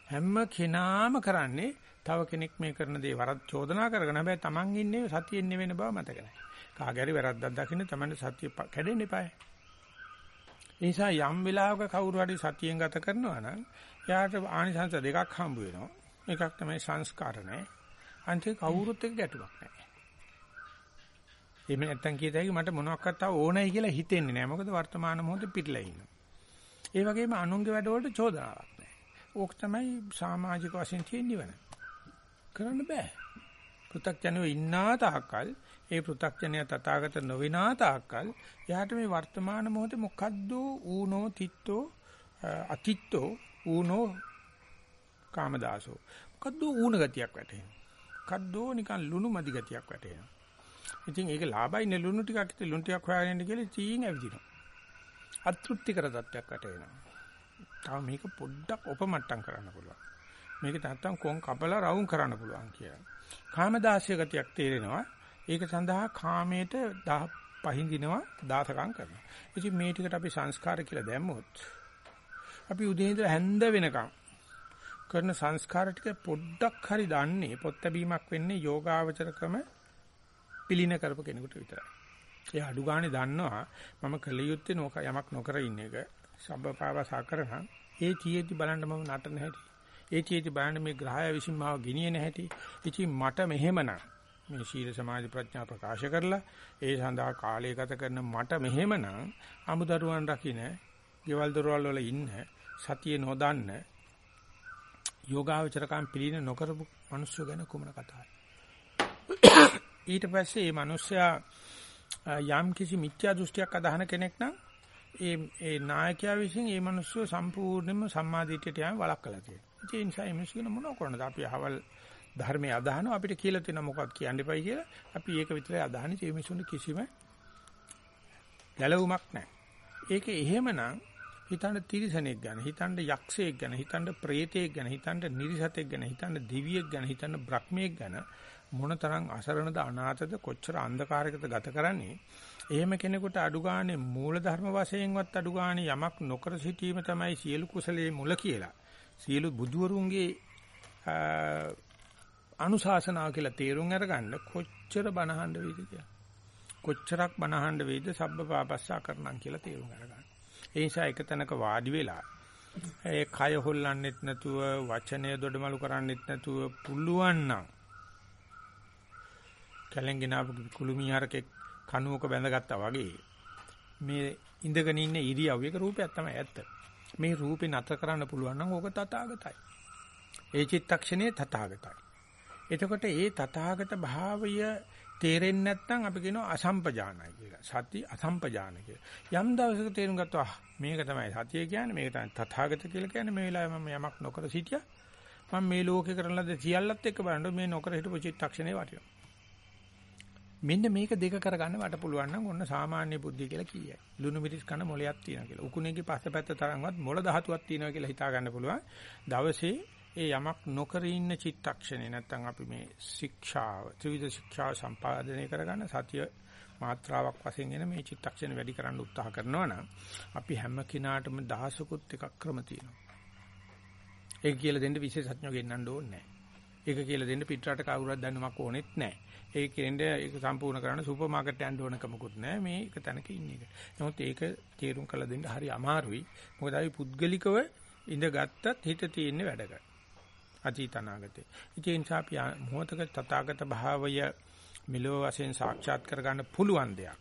හැම කෙනාම කරන්නේ තව කෙනෙක් මේ කරන දේ වරද චෝදනා කරගෙන හැබැයි Taman ඉන්නේ සතියෙන් නෙවෙන බව මතක නැහැ. කාගේ හරි වැරද්දක් දකින්න Taman සතිය කැඩෙන්න එපායි. ඒ නිසා යම් වෙලාවක කවුරු හරි සතියෙන් ගත කරනවා නම් එයාට ආනිසංස දෙකක් හම්බ වෙනවා. එකක් තමයි සංස්කාර නැහැ. අන්තිම කවුරුත් එක්ක ගැටුමක් නැහැ. එහෙම නැත්තම් කියතයි මට මොනවාක්වත් ඕනයි කියලා හිතෙන්නේ නැහැ. මොකද වර්තමාන මොහොතේ පිටලා ඉන්නවා. ඒ වගේම අනුන්ගේ වැඩවලට චෝදනාවක් නැහැ. ඕක තමයි සමාජික වශයෙන් තියෙන නිවන. කරන්න බෑ. පෘථග්ජනෝ ඉන්නා තාක්කල් ඒ පෘථග්ජනය තථාගත නොවිනා තාක්කල් එයාට මේ වර්තමාන මොහොතේ මොකද්ද ඌනෝ තිත්තෝ අතිත්තෝ ඌනෝ කාමදාසෝ මොකද්ද ඌන ගතියක් වැටෙනවා. මොකද්ද නිකන් ලුණු මදි ගතියක් වැටෙනවා. ඉතින් ඒක ලාභයිනේ ලුණු ටිකක් ඉතින් ලුණු ටිකක් හොයාගෙන ඉන්න කියලා තීන් ඇවිදිනවා. අතෘප්තිකර තත්ත්වයක් වැටෙනවා. තව මේක පොඩ්ඩක් ඔපමට්ටම් කරන්න පුළුවන්. මේක නැත්තම් කොන් කපලා රවුම් කරන්න පුළුවන් කියලා. කාමදාසිය ගතියක් තේරෙනවා. ඒක සඳහා කාමයට පහින්දිනවා දාසකම් කරනවා. ඉතින් මේ ටිකට අපි සංස්කාර කියලා දැම්මොත් අපි උදේ ඉඳලා හැන්ද වෙනකම් කරන සංස්කාර ටික පොඩ්ඩක් හරි දන්නේ පොත් බැීමක් වෙන්නේ යෝගාවචරකම පිළින කරපු කෙනෙකුට විතරයි. ඒ අඩු ගානේ දන්නවා මම කල යුත්තේ නොක යමක් නොකර ඉන්න එක. සබ්බපාවසා කරනම් ඒ චීයේදි බලන්න මම නටන හැටි. ඒ චීයේදි බලන්න මේ ග්‍රහය විසින් මාව ගෙනියන හැටි. ඉතින් මට මෙහෙමනම් මේ සීල සමාධි ප්‍රඥා ප්‍රකාශ කරලා ඒ සඳහා කාලය ගත කරන මට මෙහෙමනම් අමුදරුවන් රකින්න, ගෙවල් දොරවල් වල ඉන්න, සතිය නොදන්න යෝගාවචරකම් පිළින නොකරපු මිනිස්සු ගැන කුමන කතාවද? ඊට පස්සේ මේ මිනිස්සයා යම් කිසි මිත්‍යා දෘෂ්ටියක් අදහන කෙනෙක් නම් ඒ ඒ නායකයා විසින් මේ මිනිස්සු සම්පූර්ණයෙන්ම සම්මාදිටියට යෑම වළක්වලා තියෙනවා. ඒ නිසා මේ මිනිස්සු මොනව කරන්නද? අපි අහවල් ධර්මයේ අදහන අපිට කියලා තියෙන මොකක්ද කියන්න එපයි කියලා අපි ඒක විතරයි අදහන්නේ. ඒ මිනිස්සුන්ට කිසිම ගැළවුමක් නැහැ. ඒක එහෙමනම් හිතන්න තිරිසනෙක් ගැන, හිතන්න යක්ෂයෙක් ගැන, හිතන්න ප්‍රේතයෙක් ගැන, හිතන්න නිරිසතෙක් ගැන, හිතන්න දිවියෙක් ගැන, හිතන්න බ්‍රහ්මයෙක් ගැන මොනතරම් අසරණද අනාථද කොච්චර අන්ධකාරයකද ගත කරන්නේ? එහෙම කෙනෙකුට අඩු ගානේ මූල ධර්ම වශයෙන්වත් අඩු ගානේ යමක් නොකර සිටීම තමයි සියලු කුසලයේ මුල කියලා. සියලු බුදුවරුන්ගේ අනුශාසනාව කියලා තේරුම් අරගන්න කොච්චර බනහඬ වේද කියලා. කොච්චරක් බනහඬ වේද සබ්බ පාපස්සා කරනම් කියලා තේරුම් අරගන්න. ඒ නිසා එක තැනක වාඩි වෙලා ඒ කය හොල්ලන්නෙත් නැතුව වචනය දොඩමලු කරන්නෙත් නැතුව පුළුවන් නම් කැලෙන්ගෙන ආපු කුළුමිහරකෙක් කණුවක බැඳගත්තා වගේ මේ ඉඳගෙන ඉන්න ඉරියව් එක රූපයක් තමයි ඇත්ත. මේ රූපේ නතර කරන්න පුළුවන් නම් ඕක තථාගතයි. ඒ චිත්තක්ෂණේ තථාගතයි. එතකොට ඒ තථාගත භාවය තේරෙන්නේ නැත්නම් අපි කියනවා අසම්පජානයි කියලා. සති අසම්පජාන කියලා. යම් දවසක තේරුම් ගත්තා මේක තමයි සතිය කියන්නේ මේක තමයි තථාගත කියලා කියන්නේ මේ වෙලාවේ මම යමක් නොකර සිටියා. මම මේ ලෝකේ කරන ලද සියල්ලත් එක්ක බලනකොට මේ නොකර හිටපු චිත්තක්ෂණේ වටිනවා. මෙන්න මේක දෙක කරගන්න වට පුළුවන් නම් ඔන්න සාමාන්‍ය බුද්ධිය කියලා කියයි. ලුණු මිරිස් කන මොලයක් තියෙනවා කියලා. උකුණේගේ පස්සපැත්ත තරම්වත් මොළ ධාතුවක් තියෙනවා කියලා හිතා ගන්න පුළුවන්. දවසේ ඒ යමක් නොකර ඉන්න චිත්තක්ෂණේ නැත්තම් අපි මේ ශික්ෂාව, ත්‍රිවිධ ශික්ෂාව සම්පාදනය කරගන්න සතිය මාත්‍රාවක් වශයෙන් එන මේ චිත්තක්ෂණ වැඩි කරන්න උත්සාහ කරනවා නම් අපි හැම කෙනාටම දහසකුත් එකක් ක්‍රම තියෙනවා. ඒක කියලා දෙන්න විශේෂඥයෝ ගෙන්නන්න ඕනේ නැහැ. ඒක කියලා දෙන්න පිටරට කවුරුත් දන්නමක් ඕනෙත් නැහැ. ඒ කියන්නේ ඒක සම්පූර්ණ කරන්න සුපර් මාකට් යන්න ඕනකමකුත් නැහැ මේ එක තැනක ඉන්න එක. නමුත් ඒක තේරුම් කරලා දෙන්න හරි අමාරුයි. මොකද අපි පුද්ගලිකව ඉඳගත්තත් හිත තියෙන්නේ වැඩ කර. අතීත අනාගතේ. ඒ නිසා අපි මොහතක තථාගත භාවය මිලෝ වශයෙන් සාක්ෂාත් කරගන්න පුළුවන් දෙයක්.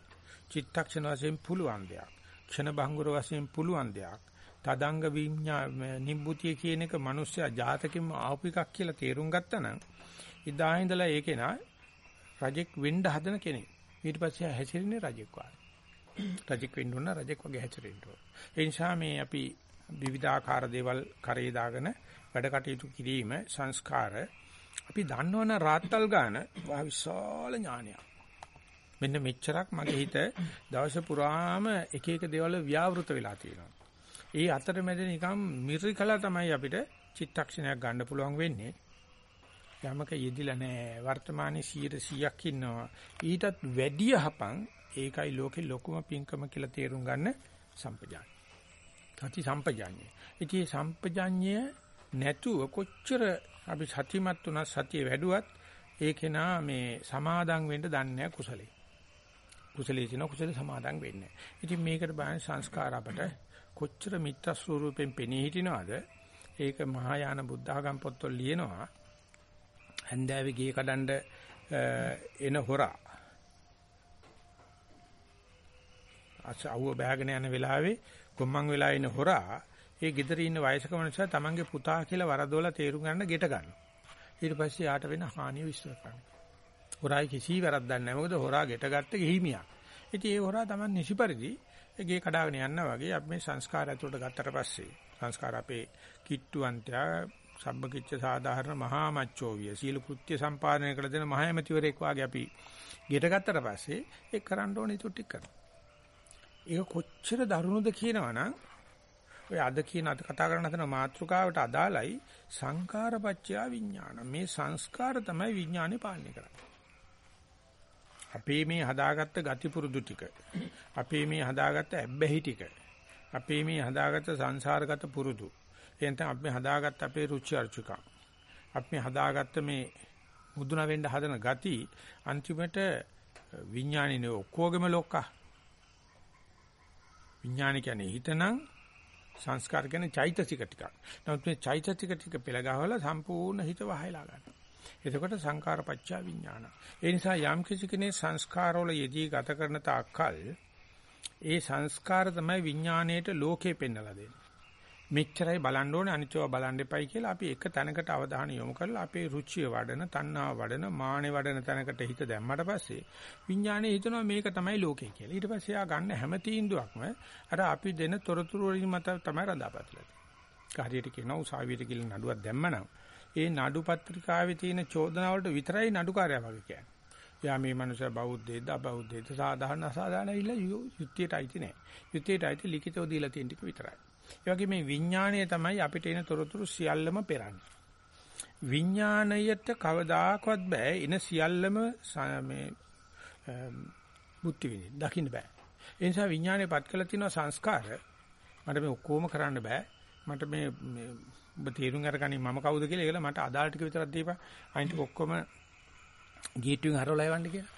චිත්තක්ෂණ වශයෙන් පුළුවන් දෙයක්. ක්ෂණ භංගුර වශයෙන් පුළුවන් දෙයක්. තදංග විඤ්ඤා නිබ්බුතිය කියන එක මිනිස්සයා ජාතකෙම ආපු එකක් කියලා තේරුම් ගත්තා නම් ඉදා ඉඳලා ඒකේ නා රජෙක් වෙන්න හදන කෙනෙක්. ඊට පස්සේ හැසිරෙන්නේ රජෙක් වගේ. රජෙක් වෙන්න ඕන රජෙක් වගේ හැසිරෙන්න ඕන. ඒ නිසා මේ අපි විවිධාකාර දේවල් කරේ දාගෙන වැඩ කටයුතු කිරීම සංස්කාර අපි දන්නවන රාත්තල් ගාන විශාල ඥානයක්. මෙන්න මෙච්චරක් මගේ හිත දවස පුරාම එක එක දේවල් ව්‍යවෘත වෙලා තියෙනවා. ඒ අතරමැද නිකම් මිරිකලා තමයි අපිට චිත්තක්ෂණයක් ගන්න පුළුවන් වෙන්නේ. යමක යෙදිලා නැහැ. වර්තමානයේ 100ක් ඉන්නවා. ඊටත් වැඩි යහපන් ඒකයි ලෝකේ ලොකුම පින්කම කියලා තේරුම් ගන්න සම්පජාඤ්ඤය. සති සම්පජාඤ්ඤය. ඉතින් සම්පජාඤ්ඤය නැතුව කොච්චර අපි සතිමත් වුණා සතිය වැඩුවත් ඒකේ නා මේ සමාදම් වෙන්න දන්නේ කුසලේ. කුසලේ තියෙන කුසලේ සමාදම් වෙන්නේ. ඉතින් මේකට බාහිර සංස්කාර අපට කොච්චර මිත්‍ර ස්වරූපෙන් පෙනී හිටිනවද? ඒක මහායාන බුද්ධ ආගම් පොත්වල ලියනවා. හැන්දෑවේ ගේ කඩන්ඩ එන හොරා අස අවුව බෑගෙන යන වෙලාවේ ගොම්මන් වෙලා ඉන හොරා ඒ ගෙදර ඉන්න වයසක මනුස්සයා තමන්ගේ පුතා කියලා වරදොලා තේරුම් ගන්න ගෙට ගන්නවා. ඊට පස්සේ යාට වෙන හානිය විශ්ව කරනවා. හොරායි කිසි වැරද්දක් නැහැ. මොකද හොරා ගෙට ගත්තේ හිමියක්. ඉතින් ඒ හොරා තමන් නිසි පරිදි ගේ කඩාගෙන යනවා වගේ අපි මේ සංස්කාර ඇතුළට ගත්තට පස්සේ සංස්කාර අපේ කිට්ටුවන්තයා සබ්බකිච්ච සාධාරණ මහා මච්චෝවිය සීල කෘත්‍ය සම්පාදනය කළ දෙන මහා ඇමතිවරයෙක් වාගේ අපි ගෙට ගත්තට පස්සේ ඒක කරන්න ඕනේ ඊට ටික කරනවා. ඒක කොච්චර දරුණුද කියනවනම් ඔය අද කියන අද කතා කරන හදන මාතෘකාවට අදාළයි සංකාරපච්චය විඥාන. මේ සංස්කාර තමයි විඥානේ පාලනය කරන්නේ. අපේ මේ හදාගත්ත ගති පුරුදු ටික අපේ මේ හදාගත්ත ඇබ්බැහි ටික අපේ මේ හදාගත්ත සංසාරගත පුරුදු එතන අපි හදාගත්ත අපේ රුචි අරුචිකම්. අපි හදාගත්ත මේ මුදුන වෙන්න හදන ගති අන්තිමට විඥානිනේ ඔක්කොගෙම ලොක්කා. විඥාන කියන්නේ හිතනම් සංස්කාර කියන්නේ චෛතසික ටිකක්. නමුත් මේ චෛතසික ටික පෙළ ගහවලා සම්පූර්ණ හිත වහයලා ගන්නවා. එතකොට සංකාරපච්චා විඥාන. ඒ නිසා යම් කිසි කෙනෙක් සංස්කාරවල යෙදී ගත කරන තාක්කල් ඒ සංස්කාර තමයි විඥාණයට ලෝකේ පෙන්වලා දෙන්නේ. මෙච්චරයි බලන්න ඕනේ අනිත්‍යව බලන්න එපයි කියලා අපි එක තැනකට අවධානය යොමු කරලා අපේ රුචිය වඩන, තණ්හාව වඩන, මානෙ වඩන තැනකට හිත දැම්මට පස්සේ විඥානය හිතනවා මේක තමයි ලෝකය කියලා. ඊට පස්සේ ආ ගන්න හැම තීන්දුවක්ම අර අපි දෙන තොරතුරු වලින් මත තමයි රඳාපවතිලා. කාර්යයට කියනවා උසාවියට කියලා නඩුවක් දැම්මනම් ඒ නඩු පත්‍රිකාවේ තියෙන චෝදනා වලට විතරයි නඩුකාරයා වගේ කියන්නේ. යා මේ මනුස්සයා බෞද්ධයේද අබෞද්ධයේද සාධාරණ අසාධාරණ ඉල්ල යුක්තියට අයිති නෑ. යුක්තියට අයිති ලිඛිතව දීලා තියෙන ටික විතරයි. ඒ වගේ මේ විඥාණය තමයි අපිට එන තොරතුරු සියල්ලම පෙරන්නේ. විඥාණයට කවදාකවත් බෑ එන සියල්ලම මේ බුද්ධි විදිහ දකින්න බෑ. ඒ නිසා විඥාණය පත් කළ තියෙන සංස්කාර මට මේ ඔක්කොම කරන්න බෑ. මට මේ ඔබ තේරුම් අරගනින් මම කවුද කියලා ඒකල මට අදාළ ටික විතරක් දීපන්. අනිත් ඔක්කොම ගේට්ටුවෙන් හරවලා යවන්න කියලා.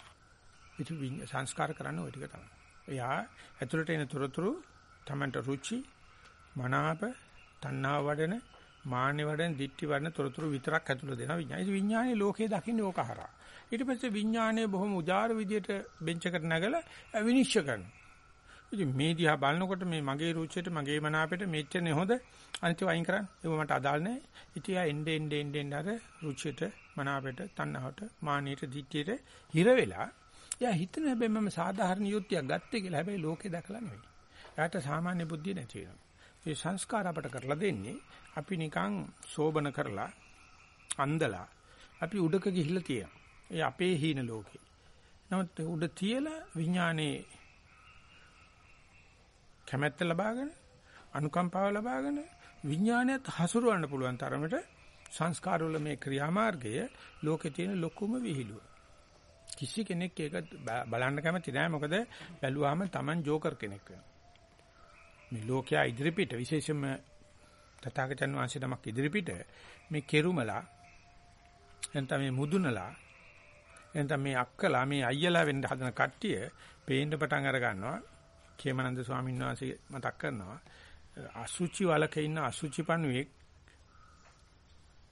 ඉතින් සංස්කාර කරන්න ওই ටික තමයි. එයා ඇතුළට එන තොරතුරු තමන්ට රුචි මනාප තණ්හාව වඩන මාන්‍ය වඩන දික්ටි වඩන තොරතුරු විතරක් ඇතුළත දෙනවා විඥානය. ඒ විඥානයේ ලෝකේ දකින්නේ ඕක හරහා. ඊට පස්සේ විඥානයේ බොහොම උදාාර විදියට බෙන්චකට නැගලා විනිශ්චය කරනවා. ඉතින් මේ දිහා බලනකොට මේ මගේ රුචියට මගේ මනාපයට මෙච්චරනේ හොඳ අනිත් වයින් කරන්න. ඒක මට අදාළ නැහැ. ඉතින් ආ එnde end end end අර රුචියට මනාපයට තණ්හාවට මාන්නයට දික්ටියට හිර වෙලා එයා හිතන හැබැයි මම සාධාරණ යුක්තියක් ගත්තේ කියලා. හැබැයි ලෝකේ දැකලා නෙවෙයි. එයාට සාමාන්‍ය බුද්ධිය නැති වෙනවා. ඒ සංස්කාර අපට කරලා දෙන්නේ අපි නිකන් සෝබන කරලා අන්දලා අපි උඩක ගිහිල්ලා තියෙනවා. ඒ අපේ හීන ලෝකේ. නමුත් උඩ තියලා විඥානේ කැමැත්ත ලබාගෙන අනුකම්පාව ලබාගෙන විඥානයත් හසුරවන්න පුළුවන් තරමට සංස්කාර වල මේ ක්‍රියාමාර්ගය ලෝකේ තියෙන ලොකුම විහිළුව. කිසි කෙනෙක් ඒක බලන්න කැමති නැහැ මොකද බැලුවාම Taman ජෝකර් කෙනෙක් වෙනවා. මේ ලෝකයා ඉදිරිපිට විශේෂයෙන්ම තථාගතයන් වහන්සේ නමක් ඉදිරිපිට මේ කෙරුමලා එතන මේ මුදුනලා එතන මේ අක්කලා මේ අයියලා වෙන්න හදන කට්ටිය පේන්න පටන් අර ගන්නවා. කේමනන්ද ස්වාමීන් වහන්සේ මතක් කරනවා අසුචි වලක ඉන්න අසුචි පණුවෙක්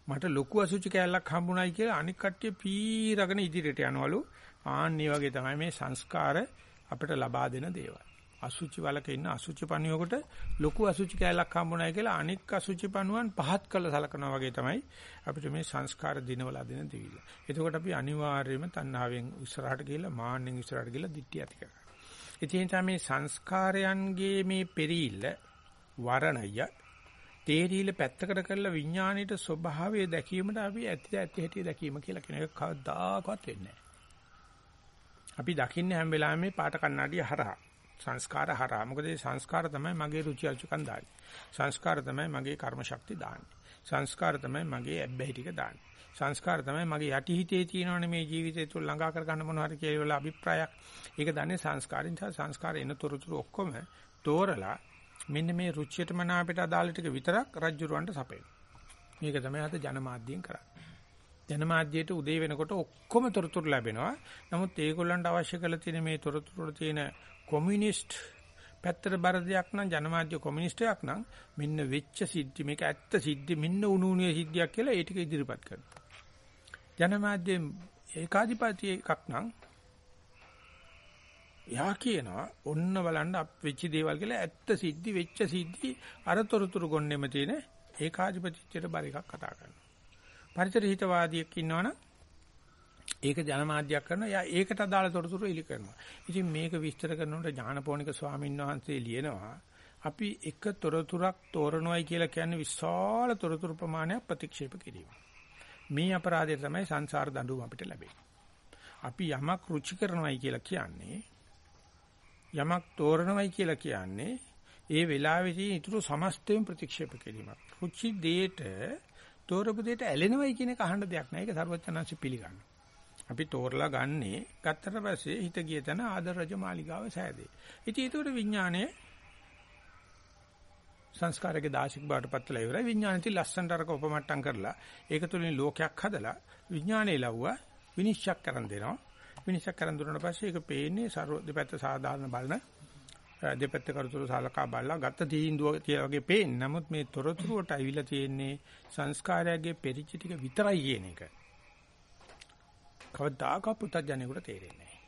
මට ලොකු අසුචි කෑල්ලක් හම්බුනායි කියලා අනික් කට්ටිය පීරගෙන ඉදිරියට යනවලු. ආන්නේ වගේ තමයි මේ සංස්කාර අපිට ලබා දෙන දේවල්. අසුචි වලක ඉන්න අසුචි පණුවෙකුට ලොකු අසුචි කෑල්ලක් හම්බුනායි කියලා අනික් අසුචි පණුවන් පහත් කළ සලකනවා වගේ තමයි අපිට මේ සංස්කාර දිනවල දෙන දෙවිල. එතකොට අපි අනිවාර්යයෙන්ම තණ්හාවෙන් ඉස්සරහට ගිහලා මාන්නෙන් ඉස්සරහට ගිහලා දිට්ඨිය ඇති කරගන්නවා. ඉතින් මේ සංස්කාරයන්ගේ මේ පෙරීල වරණය තේරීල පැත්තකට කරලා විඥාණයට ස්වභාවය දැකීමට අපි ඇත්ත ඇත්ත හැටි දැකීම කියලා කියන එක කවදාකවත් වෙන්නේ නැහැ. අපි දකින්නේ හැම වෙලාවෙම මේ පාට කණ්ණාඩිය හරහා සංස්කාර හරහා. මොකද මේ සංස්කාර තමයි මගේ රුචි අරුචිකම් දාන්නේ. සංස්කාර තමයි මගේ කර්ම ශක්ති දාන්නේ. සංස්කාර තමයි මගේ ඇබ්බැහි ටික දාන්නේ. සංස්කාර තමයි මගේ යටි හිතේ තියෙනවනේ මේ ජීවිතය තුළ ළඟා කරගන්න මොන හරි කියලා අභිප්‍රායක්. ඒක දන්නේ සංස්කාරින් නිසා සංස්කාර එන තොරතුරු ඔක්කොම තෝරලා මෙන්න මේ රුචියට මන අපිට අදාළ ටික විතරක් රජ්ජුරවන්ට සපේන. මේක තමයි අද ජනමාධ්‍යයෙන් කරන්නේ. ජනමාධ්‍යයට උදේ වෙනකොට ඔක්කොම තොරතුරු ලැබෙනවා. නමුත් ඒගොල්ලන්ට අවශ්‍ය කරලා තියෙන මේ තොරතුරු වල තියෙන කොමියුනිස්ට් පැත්තට බර දෙයක් නම් ජනමාධ්‍ය කොමියුනිස්ටයක් නම් මෙන්න වෙච්ච සිද්ධි මේක ඇත්ත සිද්ධි මෙන්න උණු උණුවේ සිද්ධියක් කියලා ඒ ටික ඉදිරිපත් කරනවා. ජනමාධ්‍ය ඒකාධිපති එකක් නම් එයා කියනවා ඔන්න බලන්න අප වෙච්ච දේවල් කියලා ඇත්ත සිද්ධි වෙච්ච සිද්ධි අරතොරතුරු ගොන්නෙම තියෙන ඒකාධිපතිත්වයට බර එකක් කතා කරනවා. පරිසර හිතවාදියෙක් ඉන්නවනම් ඒක ජනමාධ්‍යයක් කරනවා. එයා ඒකට අදාළ තොරතුරු ඉලි කරනවා. ඉතින් මේක විස්තර කරනකොට ඥානපෝනික ස්වාමීන් වහන්සේ ලියනවා අපි එක තොරතුරක් තෝරනොයි කියලා කියන්නේ විශාල තොරතුරු ප්‍රමාණයක් ප්‍රතික්ෂේප කිරීම. මේ අපරාධය තමයි සංසාර දඬුවම අපිට ලැබෙන්නේ. අපි යමක් රුචි කරනොයි කියලා කියන්නේ යමක් තෝරනොයි කියලා කියන්නේ ඒ වෙලාවේදී ඊටු සමස්තයෙන් ප්‍රතික්ෂේප කිරීමක්. රුචි දෙයට තෝරපු දෙයට ඇලෙනවයි කියන එක අහන්න දෙයක් නෑ. ඒක සර්වඥාන්සේ පිළිගන්නවා. අපි තෝරලා ගන්නේ ගත්තට පස්සේ හිත ගිය තැන ආදර රජ මාලිගාව සෑදේ. ඉතින් ඒකට විඥානයේ සංස්කාරයේ දාශික බාට පත්ලා ඉවරයි. විඥානෙති ලස්සනට අරක උපමට්ටම් කරලා ඒක තුලින් ලෝකයක් හදලා විඥානයේ ලව්වා විනිශ්චය කරන් දෙනවා. විනිශ්චය කරන් දුන්නාට පස්සේ ඒක පේන්නේ සර්ව දෙපැත්ත සාධාරණ බලන දෙපැත්ත කරතුරු සලකා බලලා ගත්ත තීන්දුව කියලා වගේ පේන්නේ. නමුත් මේ තොරතුරු වලට අවිලා තියෙන්නේ සංස්කාරයගේ පෙරිච්ච ටික විතරයි කියන එක. කවදාකවත් පුතඥයෙකුට තේරෙන්නේ නැහැ.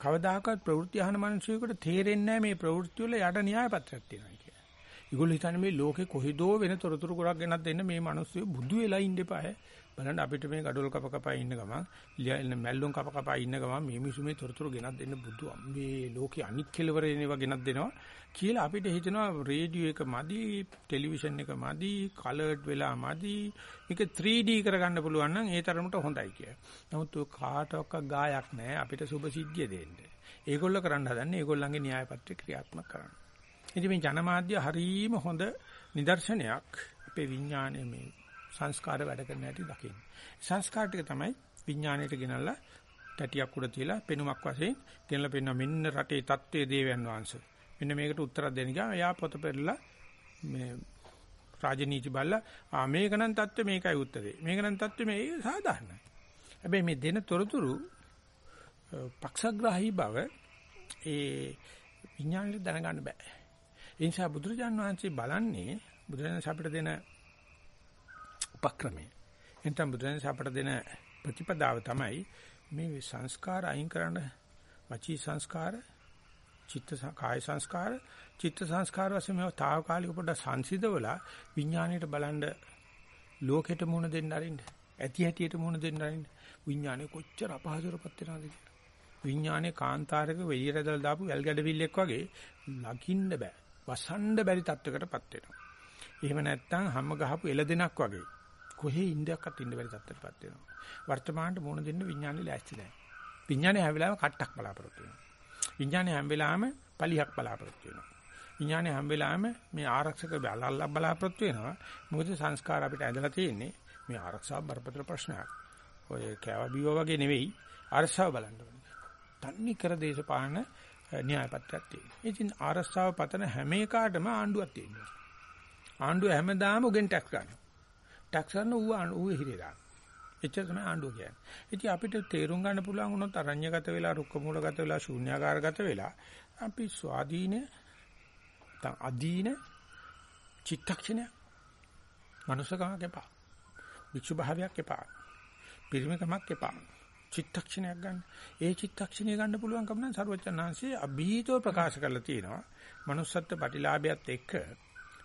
කවදාකවත් ප්‍රවෘත්ති අහන මිනිසෙකුට තේරෙන්නේ නැහැ මේ ප්‍රවෘත්ති වල යට න්‍යාය පත්‍රයක් තියෙනවා කියලා. ඒගොල්ලෝ හිතන්නේ මේ ලෝකේ කොහිදෝ වෙන තොරතුරු ගොඩක් ගෙනත් දෙන්න මේ මිනිස්සු බුදු වෙලා ඉන්න එපා. බලන්න අපිට මේ gadol කප කපා ඉන්න ගමන් මැල්ලුම් කප කපා ඉන්න ගමන් මේ මිනිස්සු මේ තොරතුරු ගෙනත් දෙන්න බුදු මේ ලෝකේ අනිත් කෙලවර එනවා ගෙනත් දෙනවා කියලා අපිට හිතෙනවා රේඩියෝ එක මදි ටෙලිවිෂන් එක මදි කලර්ඩ් වෙලා මදි මේක 3D කරගන්න පුළුවන් නම් ඒ තරමට හොඳයි කියලා. නමුත් ඔය කාටවත් ගායක් නැහැ අපිට සුබ සිද්ධිය දෙන්න. ඒගොල්ලෝ කරන්න හදන්නේ ඒගොල්ලන්ගේ න්‍යාය පත්‍රය ක්‍රියාත්මක කරන්න. ඉතින් මේ ජනමාධ්‍ය හරීම හොඳ නිදර්ශනයක් අපේ විඥානයේ මේ සංස්කාර වැඩ කරන හැටි දකින්න. සංස්කාර ටික තමයි විඥාණයට ගෙනල්ලා තැටියක් උඩ තියලා පෙනුමක් වශයෙන් ගෙනලා පෙන්වන මෙන්න රටේ தત્ත්වයේ දේවයන් වහන්සේ. මෙන්න මේකට උත්තර දෙන්න ගියා. එයා පොත පෙරලා මේ රාජනීති බලලා ආ මේක නම් தત્ත්වය මේකයි උත්තරේ. මේක නම් தત્ත්වය මේ සාධාරණයි. හැබැයි මේ දෙන තොරතුරු පක්ෂග්‍රාහී බව ඒ විඥාණයට දැනගන්න බෑ. ඒ නිසා බුදුරජාන් වහන්සේ බලන්නේ බුදුරජාන් අපිට දෙන උපක්‍රමය. එතන බුදුරජාණන් අපට දෙන ප්‍රතිපදාව තමයි මේ සංස්කාර අයින් කරන්න වචී සංස්කාර, චිත්ත කාය සංස්කාර, චිත්ත සංස්කාර වශයෙන් මේව తాවකාලික පොඩ සංසිඳවලා විඥාණයට බලන්න ලෝකෙට මුණ දෙන්න අරින්න. ඇති හැටියට මුණ දෙන්න අරින්න. විඥානේ කොච්චර අපහසුරපත් වෙනවද කියලා. විඥානේ කාන්තාරක වෙලියට දාලා දාපු වැල් ගැඩවිල්ලෙක් වගේ ලකින්න බෑ. වසන්න බැරි තත්වයකටපත් වෙනවා. එහෙම නැත්නම් හැම ගහපු එළදෙනක් වගේ කොහේ ඉන්දයක්වත් ඉන්න බැරි තත්ත්වයකටපත් වෙනවා. වර්තමානට මුණ දෙන්න විඥානේ ලෑස්ති නැහැ. විඥානේ හැම වෙලාවෙම කට්ටක් බලාපොරොත්තු වෙනවා. විඥානේ හැම වෙලාවෙම පලිහක් බලාපොරොත්තු වෙනවා. විඥානේ හැම වෙලාවෙම මේ ආරක්ෂක බලල්ලා බලාපොරොත්තු වෙනවා. මොකද සංස්කාර අපිට ඇදලා තියෙන්නේ මේ ආරක්ෂාව බරපතල ප්‍රශ්නයක්. ඔය කෑව බිව වගේ නෙවෙයි ආරක්ෂාව බලන්න ඕනේ. තන්නේ කර දේශපාලන න්‍යාය පත්‍රයක් තියෙනවා. ඉතින් ආරක්ෂාව පතන හැම එකකටම ආණ්ඩුවක් තියෙනවා. ආණ්ඩුව හැමදාම උගෙන් ටැක්ස් ගන්නවා. ටැක්ස් ගන්න ඌ ඌ හිරේ දාන. එච්චර තමයි ආණ්ඩුව කියන්නේ. ඉතින් අපිට තේරුම් ගන්න පුළුවන් වුණොත් අරඤ්‍යගත වෙලා, රුක්ක මූලගත වෙලා, ශූන්‍යාකාරගත වෙලා අපි ස්වාධීන තන් අදීන චිත්තක්ෂණය මනුෂකමක් එපා. වික්ෂු භාවයක් එපා. පිරිමකමක් එපා. චිත්තක්ෂණයක් ගන්න. ඒ චිත්තක්ෂණය ගන්න පුළුවන් කම නම් සරුවචනාංශයේ અભීතව ප්‍රකාශ කරලා තියෙනවා. manussත්ත්ව ප්‍රතිලාභයත් එක්ක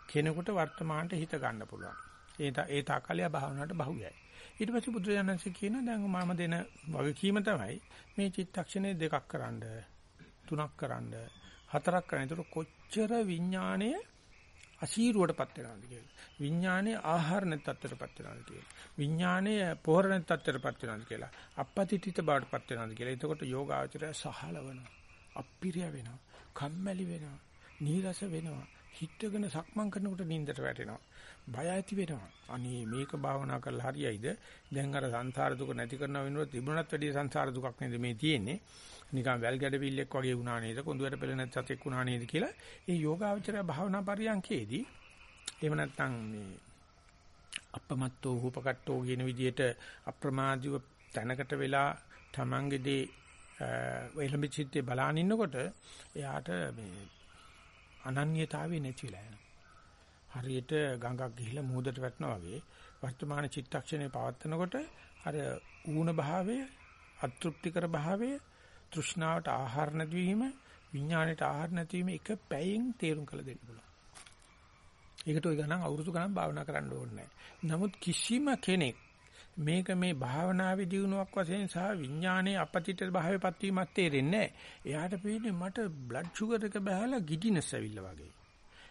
කෙනෙකුට වර්තමානට හිත ගන්න පුළුවන්. ඒ ඒ තාකලිය භාවනාවට බහුවයි. ඊට පස්සේ බුදුරජාණන්සේ කියන දැන් මම දෙන වගකීම තමයි මේ චිත්තක්ෂණය දෙකක් කරන්න, තුනක් කරන්න, හතරක් කරන්න. ඒතර කොච්චර විඥාණය අසීරුවටපත් වෙනවද කියලා. විඥානයේ ආහාර නැත්තටපත් වෙනවද කියලා. විඥානයේ පොහොර නැත්තටපත් වෙනවද කියලා. අපපතිතිත බවටපත් වෙනවද කියලා. එතකොට යෝගාචරය සහලවනවා. අප්පිරිය වෙනවා. කම්මැලි වෙනවා. නීරස වෙනවා. හිටගෙන සක්මන් කරනකොට නිින්දට වැටෙනවා. බය ඇති වෙනවා. අනේ මේක භාවනා කරලා හරියයිද? දැන් අර සංසාර දුක නැති කරන වෙනුවට තිබුණත් වැඩි සංසාර දුකක් නේද මේ තියෙන්නේ? නිකන් වැල් ගැඩවිල්ලක් වගේ වුණා නේද? කොඳුයට පෙළ නැත් සතෙක් වුණා නේද කියලා. ඒ යෝගාවචරය භාවනා පරියන්කේදී එහෙම නැත්නම් මේ අපමත්තෝ හූපකට්ටෝ කියන විදිහට අප්‍රමාදීව තැනකට වෙලා තමන්ගේ දේ එළඹ චිත්තේ බලාන ඉන්නකොට එයාට මේ අනන්‍යතාවය නැතිලා යනවා. හරියට ගඟක් ගිහිලා මූදට වැටෙනවා වගේ වර්තමාන චිත්තක්ෂණේ පවත්නකොට අර ඌණ භාවය, අතෘප්තිකර භාවය, තෘෂ්ණාවට ආහාර නැතිවීම, විඥාණයට ආහාර නැතිවීම එක පැයෙන් තේරුම් කළ දෙන්න පුළුවන්. ඒකට ওই ගණන් අවුරුදු ගණන් භාවනා කරන්න ඕනේ නමුත් කිසිම කෙනෙක් මේක මේ භාවනාවේ දියුණුවක් වශයෙන් සහ විඥානයේ අපතිත භාවයපත් වීමක් තේරෙන්නේ නැහැ. එයාට පේන්නේ මට බ්ලඩ් ෂුගර් එක බහලා ගිඩිනස් ඇවිල්ලා වගේ.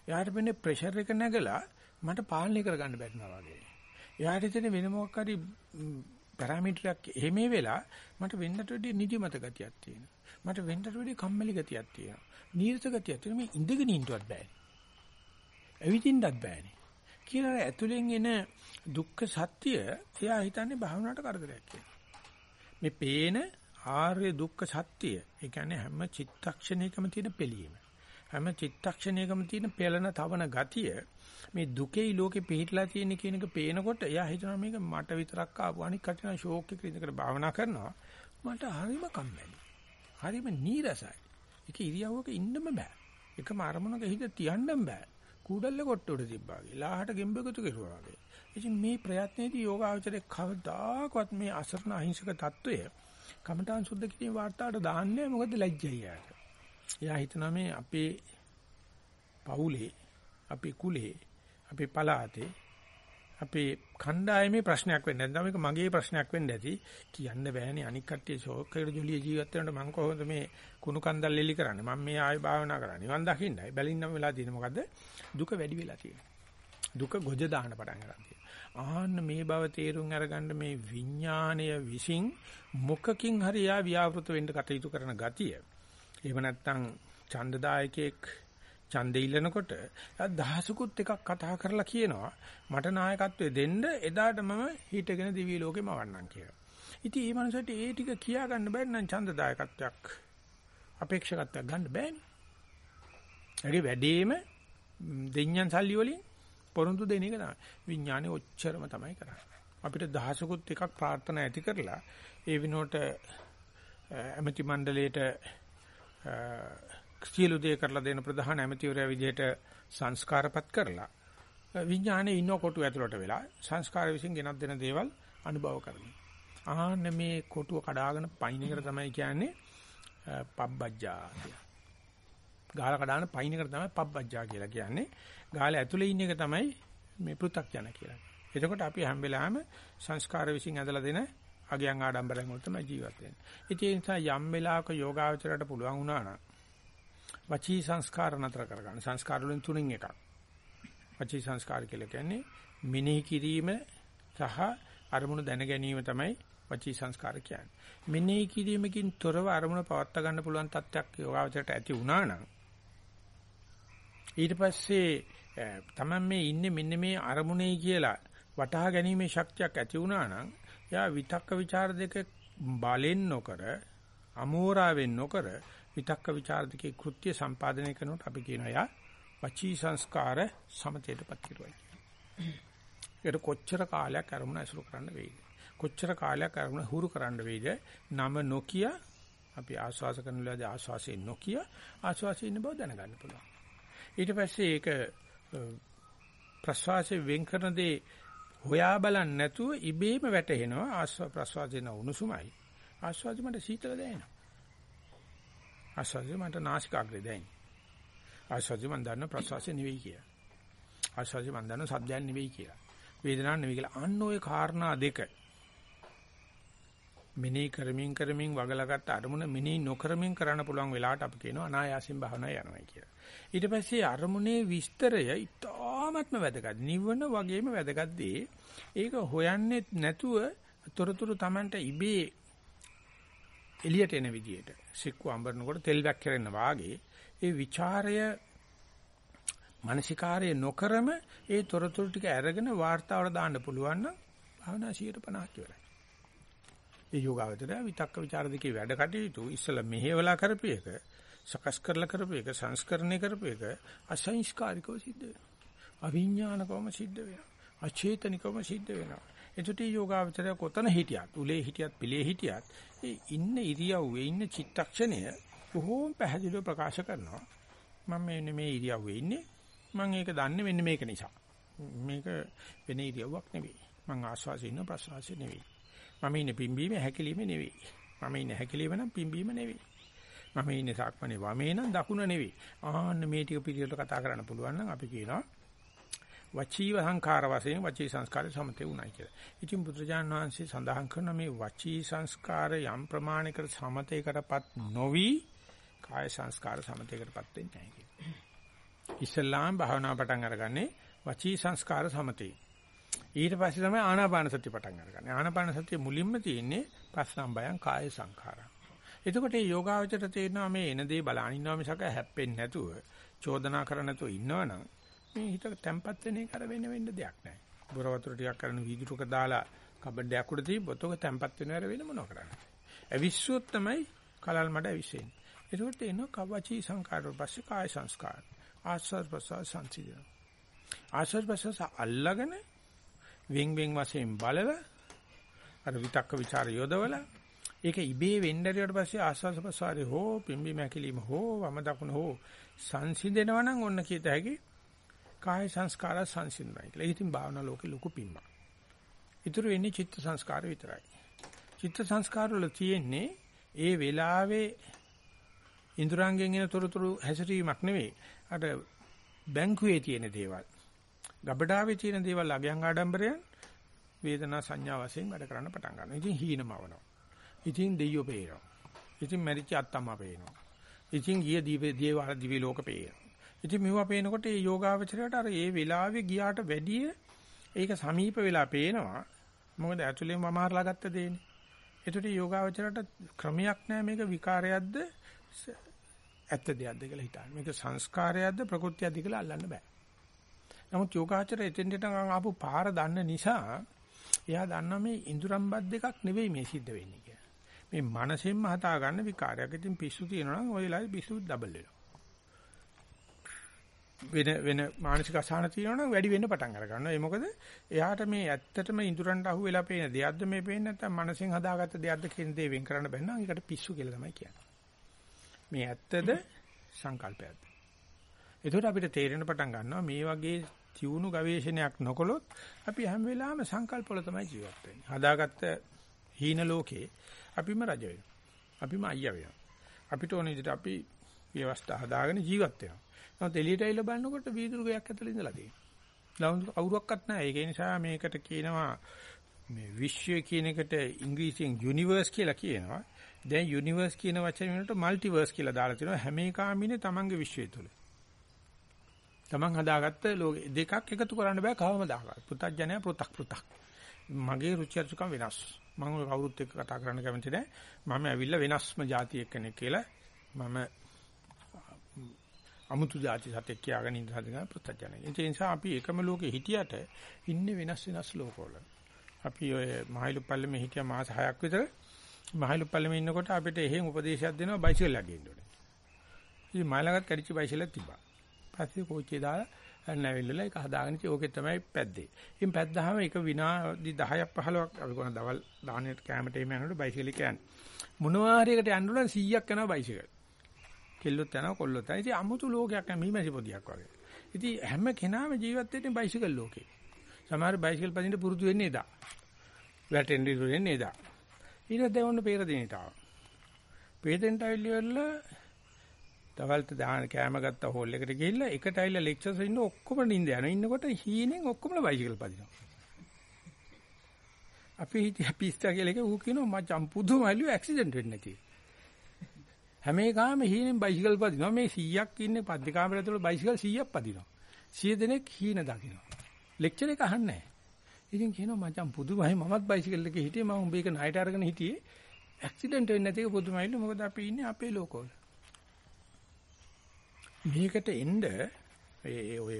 එයාට පේන්නේ ප්‍රෙෂර් එක නැගලා මට පාලනය කරගන්න බැරිනවා වගේ. එයාට හිතෙන්නේ වෙන මොකක් හරි පැරාමීටරයක් එහෙම වෙලා මට වෙන්නට වැඩි නිදිමත ගතියක් තියෙනවා. මට වෙන්නට වැඩි කම්මැලි ගතියක් තියෙනවා. නීරස ගතියක් තියෙනවා. මේ ඉඳගෙන ඉන්නවත් බෑනේ. ඇවිදින්නත් බෑනේ. කියලා ඇතුලෙන් එන දුක්ඛ සත්‍ය එයා හිතන්නේ භාවනාවට කරදරයක් කියලා. මේ පේන ආර්ය දුක්ඛ සත්‍ය ඒ කියන්නේ හැම චිත්තක්ෂණයකම තියෙන පිළීම. හැම චිත්තක්ෂණයකම තියෙන පෙළන තවන ගතිය මේ දුකේ ලෝකෙ පිහිටලා තියෙන කියන එක පේනකොට එයා හිතනවා මේක මට විතරක් ආපු අනික් කටිනා ෂෝක් එක ඉඳකට භාවනා කරනවා මට හරිම කම්මැලි. හරිම නීරසයි. ඒක ඉරියව්වක ඉන්නම බෑ. එකම අරමුණක හිත තියන්නම් බෑ. කූඩල්ල කොට්ටුවට තිබ්බා වගේ. ලාහට ගෙම්බෙකුතු කෙරුවා වගේ. ඉතින් මේ ප්‍රයත්නයේදී යෝගාචරයේ කවදාකවත් මේ අසරණ අහිංසක తত্ত্বය කමඨාන් සුද්ධ කිරීමේ වාර්තාවට දාන්නේ මොකද ලැජ්ජයි යාට. එයා හිතනවා මේ අපේ පවුලේ, අපේ කුලේ, අපේ පළාතේ අපේ කණ්ඩායමේ ප්‍රශ්නයක් වෙන්නේ නැත්නම් මේක මගේ ප්‍රශ්නයක් වෙන්න ඇති කියන්න බෑනේ. අනික් කට්ටිය ෂෝක් එකට ජොලිය ජීවත් වෙනකොට මම කොහොමද මේ කුණු කන්දල් එලි කරන්නේ? මම මේ ආයෙ භාවනා කරන්නේ. නිවන් දකින්නයි. බැලින්නම් වෙලා තියෙන්නේ. මොකද්ද? දුක වැඩි වෙලා තියෙනවා. දුක ගොජ දාන්න පටන් ගන්නවා. ආන්න මේ බව තේරුම් අරගන්න මේ විඥාණය විසින් මොකකින් හරි යා ව්‍යාවෘත වෙන්න කටයුතු කරන ගතිය එහෙම නැත්නම් ඡන්දදායකෙක් ඡන්දෙ ඉල්ලනකොට දහසකුත් එකක් කතා කරලා කියනවා මට නායකත්වයේ දෙන්න එදාට මම හිටගෙන දිවි ලෝකෙම වන්නම් කියලා. ඉතින් මේ මනසට ඒ ටික කියා ගන්න බැරි නම් ඡන්දදායකත්වයක් අපේක්ෂකත්වයක් ගන්න බෑනේ. ඒකේ වැඩේම දෙඤ්ඤන් සල්ලි වලින් පොරොන්දු දෙන එක තමයි. විඥානේ ඔච්චරම තමයි කරන්නේ. අපිට දහසකුත් එකක් ප්‍රාර්ථනා ඇති කරලා ඒ විනෝට ඇමති මණ්ඩලයට සියලු දේ කරලා දෙන ප්‍රධාන ඇමතිවරයා විදිහට සංස්කාරපත් කරලා විඥානේ ඉන්න කොටු ඇතුළට වෙලා සංස්කාර විසින් ගෙනත් දෙන දේවල් අනුභව කරනවා. ආන්න මේ කොටුව කඩාගෙන පයින් එකට තමයි කියන්නේ පබ්බජ්ජා කියලා. ගාල කඩාන පයින් එකට තමයි පබ්බජ්ජා කියලා කියන්නේ. ගාල ඇතුලේ ඉන්න එක තමයි මේ පෘ탁ජන කියලා. එතකොට අපි හැම වෙලාවෙම සංස්කාර විසින් ඇදලා දෙන අගයන් ආඩම්බරයෙන් වල තමයි ජීවත් වෙන්නේ. ඒ නිසා යම් වෙලාවක යෝගාවචරයට පුළුවන් වුණා නම් වචී සංස්කාර නතර කරගන්න. සංස්කාර වලින් තුනෙන් එකක්. වචී සංස්කාර කියලා කියන්නේ මෙනෙහි කිරීම සහ අරමුණු දැන ගැනීම තමයි වචී සංස්කාර කියන්නේ. මෙනෙහි කිරීමකින් තොරව අරමුණ පවත්වා ගන්න පුළුවන් තත්ත්වයක් යෝගාවචරයට ඇති වුණා නම් ඊට පස්සේ තමන් මේ ඉන්නේ මෙන්න මේ අරමුණේ කියලා වටහා ගැනීමේ ශක්තියක් ඇති වුණා නම් එයා විතක්ක ਵਿਚාර දෙක බලෙන් නොකර අමෝරාවෙන් නොකර විතක්ක ਵਿਚාර දෙකේ කෘත්‍ය සම්පාදනය කරනකොට අපි කියනවා එයා වචී සංස්කාර සමතේටපත් කිරුවා කියලා. ඒකට කොච්චර කාලයක් අරමුණ ඇසුරු කරන්න වෙයිද? කොච්චර කාලයක් අරමුණ හුරු කරන්න වෙයිද? නම නොකිය අපි ආස්වාස කරන වෙලාවදී ආස්වාසේ නොකිය ආස්වාසේ ඉන්න බව දැනගන්න පුළුවන්. ඊට පස්සේ ඒක ප්‍රස්වාසයේ වෙන් කරන දේ හොයා බලන්න නැතුව ඉබේම වැටෙනවා ආස්වා ප්‍රස්වාසයේ උණුසුමයි. ආස්වාදෙ මට සීතල දැනෙනවා. ආස්වාදෙ මට නාසිකාග්‍රේ දැනෙනවා. ආස්වාදෙ මම දන්න ප්‍රස්වාසය නෙවෙයි කියලා. ආස්වාදෙ මම දන්න සද්දයක් නෙවෙයි කියලා. වේදනාවක් නෙවෙයි කියලා. අන්න ওই කාරණා දෙක මෙනෙහි කරමින් කරමින් වගලාගත් අරමුණ මෙනෙහි නොකරමින් කරන්න පුළුවන් වෙලාවට අපි කියනවා අනායාසින් භාවනා යනවා කියලා. ඊට පස්සේ අරමුණේ විස්තරය ඉතාමත්ම වැදගත්. නිවන වගේම වැදගත් දේ. ඒක හොයන්නෙත් නැතුව තොරතුරු Tamanට ඉබේ එළියට එන විදියට සික්කු අඹරනකොට තෙල් වැක්කරන වාගේ ඒ ਵਿਚාරය මානසිකාරය නොකරම ඒ තොරතුරු ටික අරගෙන වார்த்தාවට දාන්න පුළුවන් නම් භාවනා 150ක් ඉවරයි. ඒ යෝගාවචරය විතක්ක ਵਿਚාර දෙකේ වැඩ කටයුතු ඉස්සලා මෙහෙवला කරපු එක සකස් කරලා කරපු එක සංස්කරණය කරපු එක අසංස්කාරිකව සිද්ධ වෙනවා. අවිඥානිකවම සිද්ධ වෙනවා. අචේතනිකවම සිද්ධ වෙනවා. එතකොට මේ යෝගාවචරය කොතන හිටියත්, උලේ හිටියත්, පිළේ හිටියත්, ඒ ඉන්න ඉරියව්වේ ඉන්න චිත්තක්ෂණය බොහෝම පැහැදිලිව ප්‍රකාශ කරනවා. මම මේ මේ ඉරියව්වේ ඉන්නේ. මම ඒක දන්නේ මෙන්න මේක නිසා. මේක වෙන ඉරියව්වක් නෙවෙයි. මම ආස්වාසින ඉන්න ප්‍රසවාසය නෙවෙයි. මම ඉන්නේ පිම්බීම හැකිලිම නෙවෙයි. මම ඉන්නේ හැකිලිම නම් පිම්බීම නෙවෙයි. මම ඉන්නේ සක්මනේ වමේ නම් දකුණ නෙවෙයි. ආන්න මේ ටික පිළිවෙලට කතා කරන්න පුළුවන් නම් අපි කියනවා වචී සංඛාර වශයෙන් වචී සංස්කාරය සමතේ උනායි කියලා. ඉතින් බුදුරජාණන් වහන්සේ සඳහන් කරන මේ වචී සංස්කාර යම් ප්‍රමාණයකට සමතේකටපත් නොවි කාය සංස්කාර සමතේකටපත් වෙන්නේ නැහැ කියලා. ඉස්ලාම් භාවනා පටන් අරගන්නේ වචී සංස්කාර සමතේ. ඊට පස්සේ තමයි ආනාපාන සතිය පටන් අරගන්නේ. ආනාපාන සතිය මුලින්ම තියෙන්නේ පස්සම් බයං කාය සංඛාරං. එතකොට මේ යෝගාවචර තේරෙනවා මේ එන දේ බලන ඉන්නවා මිසක හැප්පෙන්නේ නැතුව, චෝදනා කර නැතුව ඉන්නවනම් මේ හිත තැම්පත් වෙන එක අර වෙන වෙන්න දෙයක් නැහැ. බොර වතුර ටිකක් කරන වීදුරුක දාලා කබඩයක් උඩ තිබ්බොත් ඔක තැම්පත් වෙනවර වෙන මොනව කරන්නේ. ඇවිස්සුවොත් තමයි කලල් මඩ ඇවිස්සෙන්නේ. ඒකට එනවා කවචී සංකාර පස්සේ කාය සංස්කාර. ආස්වාද ප්‍රසවාස සංසිඳන. ආස්වාද ප්‍රසවාස අල්ලගෙන වෙන් වෙන් වශයෙන් බලව අර විතක්ක ਵਿਚාර යොදවල ඒක ඉබේ වෙන්නරියට පස්සේ ආස්වාද ප්‍රසාරේ හෝ පිම්බි මැකිලිම හෝ වම දකුණ හෝ සංසිඳෙනවා නම් ඔන්න කීත හැකි කාය සංස්කාර සංසිඳනයි කියලා. ඉතින් භාවනා ලෝකේ ලොකු පිම්මක්. ඉතුරු වෙන්නේ චිත්ත සංස්කාර විතරයි. චිත්ත සංස්කාර වල තියෙන්නේ ඒ වෙලාවේ ඉන්ද්‍රාංගෙන් එන තොරතුරු හැසිරීමක් නෙවෙයි. අර බැංකුවේ තියෙන දේවල්. ගබඩාවේ තියෙන දේවල් අගයන් ආඩම්බරයන් වේදනා සංඥා වශයෙන් වැඩ කරන්න පටන් ගන්නවා. ඉතින් හීනමවනවා. ඉතින් දෙයියෝ පේනවා. ඉතින් මැරිච්ච අත්තම්මා පේනවා. ඉතින් ගිය දිවේ දිවේ දිවේ ලෝක පේනවා. ඉතින් මෙව පේනකොට මේ යෝගාවචරයට අර ඒ වෙලාවේ ගියාට වැඩිය ඒක සමීප වෙලා පේනවා. මොකද ඇතුලේ මම හරලා ගත්ත දෙන්නේ. ඒතකොට යෝගාවචරයට ක්‍රමයක් නැහැ මේක විකාරයක්ද ඇත්ත දෙයක්ද කියලා හිතන්න. මේක සංස්කාරයක්ද ප්‍රകൃතියක්ද කියලා අල්ලන්න බෑ. නමුත් යෝගාචරය එතෙන්ට ආපු පාර දන්න නිසා එයා දන්නා මේ ඉඳුරම්බත් දෙකක් නෙවෙයි මේ සිද්ධ වෙන්නේ කියලා. මේ මනසෙන්ම හදාගන්න විකාරයක්. ඉතින් පිස්සු තියෙනවා නම් ඔය වෙලාවේ පිස්සු ඩබල් වෙනවා. වෙන වෙන මානසික අසහන තියෙනවා නම් වැඩි වෙන්න පටන් අර ගන්නවා. ඒ මොකද එයාට මේ ඇත්තටම ඉඳුරන්ට අහු වෙලා පේන දෙයක්ද මේ පේන්නේ නැත්නම් මනසෙන් හදාගත්ත දෙයක්ද කියන දේ වෙන් කරන්න බැන්න නම් ඒකට පිස්සු කියලා තමයි කියන්නේ. මේ ඇත්තද සංකල්පයක්ද? එතකොට අපිට තේරෙන පටන් ගන්නවා මේ වගේ තියුණු ගවේෂණයක් නොකළොත් අපි හැම වෙලාවෙම සංකල්පවල තමයි ජීවත් වෙන්නේ. හදාගත්ත හීන ලෝකේ අපිම රජ වෙනවා. අපිම අයියා වෙනවා. අපිට ඕන විදිහට අපි ව්‍යවස්ථා හදාගෙන ජීවත් වෙනවා. නමුත් එළියට ඇවිල්ලා බලනකොට වීදුරු ගයක් ඇතුළේ ඉඳලා තියෙනවා. ලවුන් කවුරක්වත් නැහැ. ඒක නිසා මේකට කියනවා මේ විශ්වය කියන එකට ඉංග්‍රීසියෙන් යුනිවර්ස් කියලා කියනවා. දැන් යුනිවර්ස් කියන වචනේ වලට මල්ටිවර්ස් කියලා දාලා තිනවා. හැම එකම තමන්ගේ විශ්වය තුල. තමන් හදාගත්ත ලෝකෙ දෙකක් එකතු කරන්න බෑ කවමදාකවත්. පුතත්ජනයා පෘ탁 පෘ탁. මගේ රුචි අරුචිකම් වෙනස්. මම කවුරුත් එක්ක කතා කරන්න කැමති නැහැ. මම ඇවිල්ලා වෙනස්ම જાතියක් කෙනෙක් කියලා මම අමුතු જાති සතෙක් කියාගෙන ඉඳ හදන පුතඥය. ඒ නිසා අපි එකම ලෝකෙ හිටියට ඉන්නේ වෙනස් වෙනස් ලෝකවල. අපි ඔය මහයිලු පල්ලෙමේ හිටිය මාස 6ක් විතර මහයිලු පල්ලෙමේ ඉන්නකොට අපිට එහෙම උපදේශයක් දෙනවා බයිසිකල් යගින්න ඕනේ. ඉතින් මයිලකට කැඩිච්ච බයිසිකලක් තිබ්බා. පස්සේ කෝච්චිය දාලා නැවිල්ලලා ඒක හදාගෙන ඉති ඕකේ තමයි පැද්දේ. ඉතින් පැද්දාම ඒක විනාඩි 10ක් 15ක් අපි කොහොමද දවල් දාහනේ කැමරට එීම යනකොට බයිසිකල් එක යන්නේ. මොනවා හරි එකට යන්න උනන 100ක් යනවා බයිසිකල්. කෙල්ලොත් යනවා කොල්ලොත් යනවා. ඉතින් අමුතු ලෝකයක් නෑ මීමැසි පොදියක් වගේ. ඉතින් හැම කෙනාම ජීවත් වෙන්නේ බයිසිකල් ලෝකේ. සමහර බයිසිකල් පදින්න පුරුදු වෙන්නේ එදා. වැටෙන්නේ ඉන්නේ එදා. ඊට පස්සේ ඔන්න පෙර දිනට ආවා. පෙරෙන්ට ඇවිල්ලා තවල්ට දාන කෑම ගත්ත හෝල් එකට ගිහිල්ලා එකට ඇවිල්ලා ලෙක්චර්ස් ඉන්න ඔක්කොම නිින්ද යනවා. ඉන්නකොට හීනෙන් ඔක්කොම බයිසිකල් පදිනවා. අපි හිටිය පිස්තා කියලා එක ඌ කියනවා මචං පුදුමයිලු ඇක්සිඩන්ට් වෙන්නේ නැති. හැම එකම හීනෙන් බයිසිකල් පදිනවා. මේ 100ක් ඉන්නේ පද්ද කාමරය ඇතුළේ බයිසිකල් 100ක් පදිනවා. 100 දෙනෙක් හීන දකින්නවා. ලෙක්චර් එක අහන්නේ නැහැ. ඉතින් කියනවා මචං පුදුමයි මමත් බයිසිකල් එකේ හිටියේ මම උඹ එක ණයට අරගෙන හිටියේ. ඇක්සිඩන්ට් වෙන්නේ නැති එක පුදුමයිලු මොකද අපි ඉන්නේ අපේ ලෝකවල. මේකට එන්න ඒ ඔය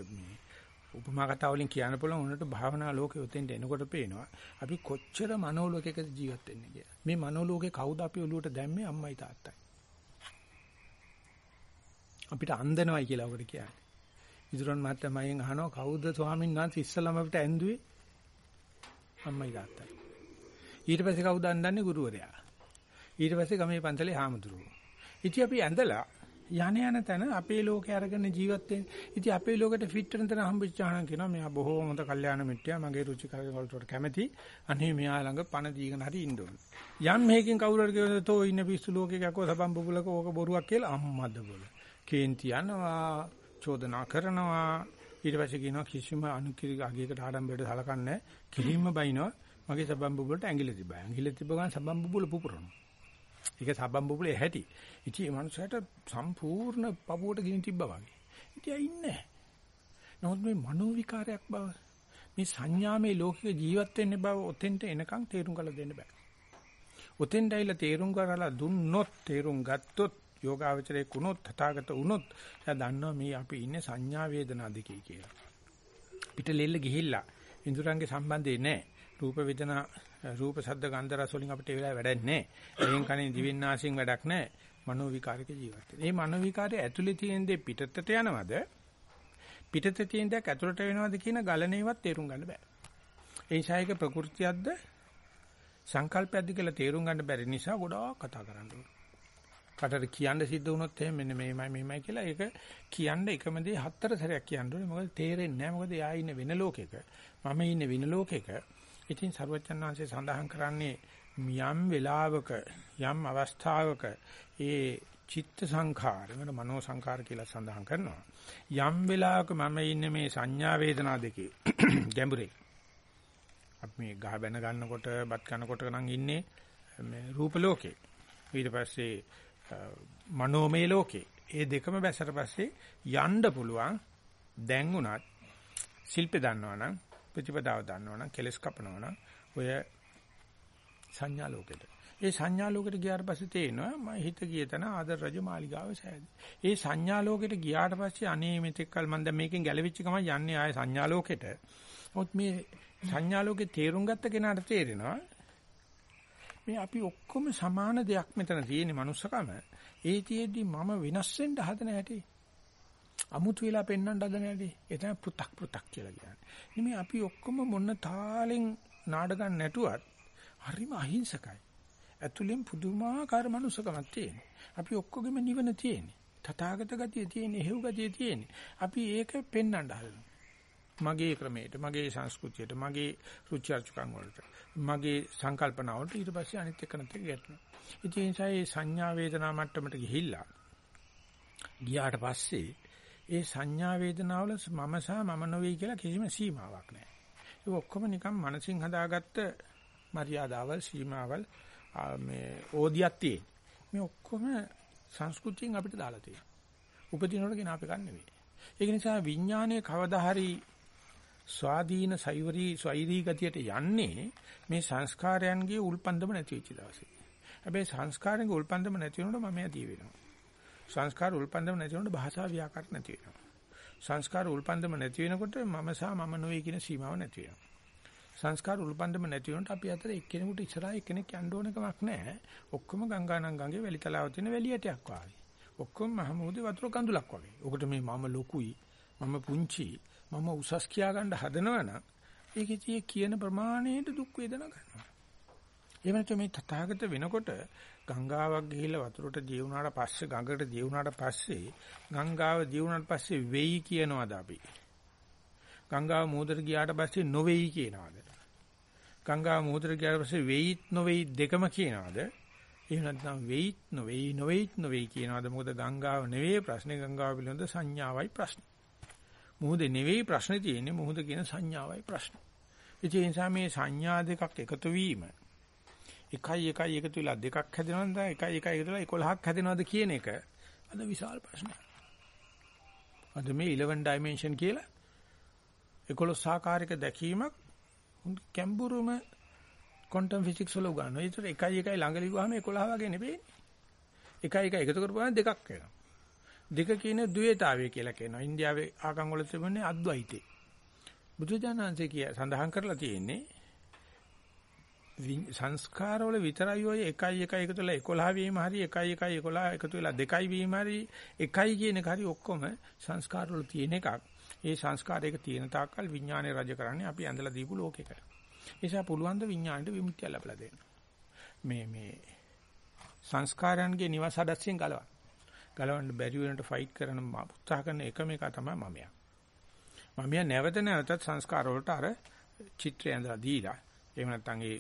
උපමා කතා වලින් කියන්න පුළුවන් උනට භාවනා ලෝකෙ උතෙන්ට එනකොට පේනවා අපි කොච්චර මනෝලෝකයක ජීවත් වෙන්නේ කියලා. මේ මනෝලෝකේ කවුද අපි ඔලුවට දැම්මේ අම්මයි තාත්තයි. අපිට අන්දනවයි කියලා ඔකට කියන්නේ. ඉදරන් මහත්තයා මයෙන් අහනවා කවුද ස්වාමීන් වහන්සේ ඉස්සලම අපිට ඇඳුවේ? අම්මයි තාත්තයි. ඊට පස්සේ කවුද අන්දන්නේ ගුරුවරයා. ඊට පස්සේ ගමේ පන්සලේ හාමුදුරුවෝ. ඉතින් අපි ඇඳලා යන යන තැන අපේ ලෝකේ අරගෙන ජීවත් වෙන්නේ. ඉතින් අපේ ලෝකෙට ෆිට වෙන තැන හම්බෙච්චානම් කියනවා මෙයා බොහෝම හොඳ කල්යාණ මිත්‍යා මගේ රුචිකරක වලට කැමති. අනේ මෙයා ළඟ පණ දීගෙන හරි ඉන්න ඕනේ. යම් මේකෙන් කවුරු හරි කියනවා තෝ ඉන්න පිස්සු ලෝකේ යකෝ සබම් බුබුලක ඕක බොරුවක් කියලා අම්මද බොල. කේන්ති යනවා, චෝදනා කරනවා. ඊට පස්සේ කියනවා කිසිම අනුකිරි අගයකට ආඩම්බරයට සලකන්නේ කිලින්ම බයිනවා. මගේ සබම් බුබුලට ඇඟිලි තිබ්බා. ඇඟිලි තිබ්බ ගමන් සබම් බුබුල පුපුරනවා. ඒක සබම් බුබුලේ හැටි. ඉතින් මේ මනුස්සයාට සම්පූර්ණ පපුවට ගිනි තිබ්බා වගේ. ඉතින් ආ ඉන්නේ. නමුත් මේ මනෝ විකාරයක් බව මේ සංඥාමේ ලෝකික ජීවත් වෙන්න බව ඔතෙන්ට එනකන් තේරුම් කරලා දෙන්න බෑ. ඔතෙන්ට ඇවිල්ලා තේරුම් කරලා දුන්නොත් තේරුම් ගත්තොත් යෝගාවචරයේ කුණොත් තථාගත වුණොත් එයා දන්නවා මේ අපි ඉන්නේ සංඥා වේදනා දෙකේ කියලා. පිට ලෙල්ල ගිහිල්ලා ඉන්ද්‍රයන්ගේ සම්බන්ධේ නැහැ. රූප වේදනා රූප ශබ්ද ගන්ධ රස වලින් අපිට ඒ වෙලාවේ වැඩක් නැහැ. එහෙන් කනේ දිවෙන් නාසයෙන් වැඩක් නැහැ. මනෝ විකාරක ජීවත් වෙන. මේ මනෝ විකාරයේ ඇතුලේ තියෙන දේ පිටතට යනවද? පිටතේ තියෙන දේ ඇතුලට වෙනවද කියන ගලණේවත් තේරුම් ගන්න බෑ. ඒ නිසා ඒක ප්‍රകൃතියක්ද සංකල්පයක්ද කියලා තේරුම් ගන්න බැරි නිසා ගොඩාක් කතා කරන්න ඕනේ. කටට කියන්න සිද්ධ වුණොත් එහෙම මෙන්න මේමයි මේමයි කියලා ඒක කියන්න එකම දේ හතර සැරයක් කියන්න ඕනේ. මොකද තේරෙන්නේ නැහැ. මොකද එයා ඉන්නේ වෙන ලෝකෙක. මම ඉන්නේ වෙන ලෝකෙක. ඉතින් සරුවච්චන් වහන්සේ සඳහන් කරන්නේ යම් වෙලාවක යම් අවස්ථාවක ඒ චිත්ත සංඛාර මන මනෝ සංඛාර කියලා සඳහන් කරනවා යම් වෙලාවක මම ඉන්නේ මේ සංඥා වේදනා දෙකේ ගැඹුරේ අපි මේ ගහ බැන ගන්නකොට බත් කනකොට නම් ඉන්නේ මේ රූප ලෝකේ ඊට පස්සේ මනෝමය ලෝකේ ඒ දෙකම බැසට පස්සේ යන්න පුළුවන් දැන් උනත් ශිල්පේ දන්නවනම් ප්‍රතිපදාව දන්නවනම් කෙලස් කපනවනම් ඔය සංඥා ලෝකෙට. ඒ සංඥා ලෝකෙට ගියාට පස්සේ තේනවා මම හිත ගිය තැන ආදර රජ මාලිගාව සෑදී. ඒ සංඥා ලෝකෙට ගියාට පස්සේ අනේ මෙතෙක් කල මම දැන් මේකෙන් ගැලවිච්ච ගමන් යන්නේ ආයේ සංඥා ලෝකෙට. නමුත් මේ සංඥා ලෝකේ තේරුම් ගත්ත කෙනාට තේරෙනවා මේ අපි ඔක්කොම සමාන දෙයක් මෙතන තියෙන්නේ manussකම. ඒ තියේදී මම වෙනස් වෙන්න හදන හැටි. අමුතු වෙලා පෙන්වන්න හදන හැටි. ඒ තමයි පෘ탁 පෘ탁 කියලා කියන්නේ. නෙමෙයි අපි ඔක්කොම මොන තාලෙන් නාඩගම් නැටුවත් හරිම අහිංසකයි. ඇතුලෙන් පුදුමාකාර මනුස්සකමක් තියෙනවා. අපි ඔක්කොගෙම නිවන තියෙන්නේ. තථාගත ගතිය තියෙන්නේ, හේව් ගතිය තියෙන්නේ. අපි ඒක පෙන්වන්න හදනවා. මගේ ක්‍රමයට, මගේ සංස්කෘතියට, මගේ රුචි අරුචිකම් වලට, මගේ සංකල්පන වලට ඊට පස්සේ අනිත් එක නැති ගැටෙනවා. ඉතින් ඒ නිසා මේ සංඥා වේදනා මට්ටමට ගිහිල්ලා ගියාට පස්සේ ඒ සංඥා වේදනාවල මම සහ මම නොවේ කියලා කිසිම සීමාවක් නැහැ. ඒක ඔක්කොම නිකන් මනසින් හදාගත්ත මර්යාදාවල් සීමාවල් මේ ඕදියක් තියෙන. මේ ඔක්කොම සංස්කෘතියෙන් අපිට දාලා තියෙනවා. උපදිනකොට කියන අපේ ගන්න නෙවෙයි. ඒක නිසා විඥානයේ කවදා හරි ස්වාධීන සෛවරී ස්වෛරී ගතියට යන්නේ මේ සංස්කාරයන්ගේ උල්පන්දම නැති වෙච්ච දවසේ. හැබැයි සංස්කාරයන්ගේ උල්පන්දම නැති වෙනකොට මම යදී වෙනවා. සංස්කාර උල්පන්දම නැති වෙනකොට භාෂා ව්‍යාකරණ නැති වෙනවා. සංස්කාර උල්පන්දම නැති වෙනකොට මම සහ මම නොවේ කියන සීමාව නැති වෙනවා. සංස්කාර උල්පන්දම නැති වුණොත් අපි අතර එක්කෙනෙකුට ඉස්සරහා එක්කෙනෙක් යන්න ඕන කමක් නැහැ. ඔක්කොම ගංගානම් ගඟේ වැලි තලාව තියෙන වැලියටයක් වාගේ. ඔක්කොම මහමෝදේ වතුර කඳුලක් වගේ. ඔකට මේ මම ලොකුයි, මම පුංචි, මම උසස් කියා ගන්න හදනවනම් ඒකේ කියන ප්‍රමාණයට දුක් වේදනා ගන්නවා. එහෙම නැත්නම් මේ තථාගත වෙනකොට ගංගාවක් ගිහිල්ලා වතුරට දී වුණාට පස්සේ ගඟකට දී වුණාට පස්සේ ගංගාව දී වුණාට පස්සේ වෙයි කියනවාද අපි? ගංගාව මෝදර ගියාට පස්සේ නොවේයි කියනවාද? ගංගා මුහුදට ගියාට පස්සේ වෙයිත් නොවේයි දෙකම කියනවාද? එහෙම නැත්නම් වෙයිත් නොවේයි නොවේයිත් නොවේයි කියනවාද? මොකද ගංගාව නෙවෙයි ප්‍රශ්නේ ගංගාව පිළිබඳ සංඥාවයි ප්‍රශ්නේ. මුහුදේ නෙවෙයි ප්‍රශ්නේ තියෙන්නේ මුහුද කියන සංඥාවයි ප්‍රශ්නේ. ඒ නිසා මේ සංඥා දෙකක් එකතු වීම එකයි එකයි එකතු වෙලා දෙකක් හැදෙනවද එකයි එකයි එකතු වෙලා 11ක් හැදෙනවද කියන එක අද විශාල ප්‍රශ්නයක්. අද මේ 11 dimension කියලා 11 ආකාරයක දැකීමක් කැම්බුරුම ක්වොන්ටම් ෆිසික්ස් වල උගන්වනවා. ඒතර එකයි එකයි ළඟ ලිව්වහම 11 වගේ නෙවෙයි. එකයි එකයි එකතු කරපුවාම දෙකක් වෙනවා. දෙක කියන ද්වේතාවය කියලා කියනවා. ඉන්දියාවේ ආගම් වල තිබුණේ අද්වෛතේ. බුදුජානන්සේ කිය සඳහන් කරලා තියෙන්නේ සංස්කාරවල විතරයි ඔය එකයි එකයි එකතු වෙලා 11 වීම හරි එකයි එකයි 11 එකතු වෙලා දෙකයි වීම හරි එකයි කියන එක හරි ඔක්කොම සංස්කාරවල තියෙන එකක්. ඒ සංස්කාරයක තියෙන තාක්කල් විඥානය රජ කරන්නේ අපි ඇඳලා දීපු ලෝකෙක. ඒ නිසා පුළුවන් ද විඥාණයට විමුක්තිය ලැබලා දෙන්න. මේ මේ සංස්කාරයන්ගේ නිවස හදස්සියෙන් ගලවන්න. ගලවන්න බැරි වෙනට ෆයිට් කරන උත්සාහ කරන එකම එක තමයි මමයා. මමයා නැවත නැවතත් සංස්කාර වලට අර චිත්‍රය ඇඳලා දීලා එහෙම නැත්නම් ඒ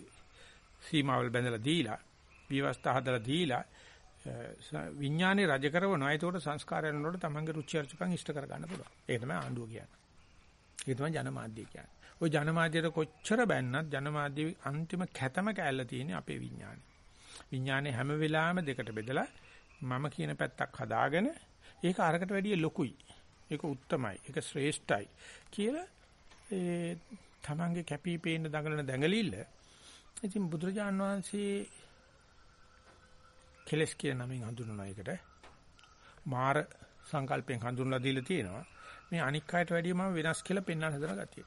සීමාවල් බැඳලා දීලා විවස්ථා හදලා දීලා විඥානේ රජ කරනවා. ඒකට සංස්කාරයන් වලට තමන්ගේ රුචි අරුචිකම් ඉෂ්ට කර ගන්න පුළුවන්. ඒක තමයි ආණ්ඩුව කියන්නේ. ඒක තමයි ජනමාධ්‍ය කියන්නේ. ওই ජනමාධ්‍යයට කොච්චර බැන්නත් ජනමාධ්‍ය අන්තිම කැතම කැල්ල තියෙන්නේ අපේ විඥානේ. විඥානේ හැම වෙලාවෙම දෙකට බෙදලා මම කියන පැත්තක් හදාගෙන ඒක අරකට වැඩිය ලොකුයි. ඒක උත්තමයි. ඒක ශ්‍රේෂ්ඨයි කියලා ඒ තමන්ගේ කැපී පේන දඟලන දැඟලිල්ල ඉතින් බුදුරජාන් වහන්සේ කෙලස් කියන නමින් හඳුන්වන එකට මාර සංකල්පෙන් හඳුන්වලා දීලා තියෙනවා. මේ අනික් අයට වැඩිය මම වෙනස් කියලා පෙන්වන්න හදන ගතිය.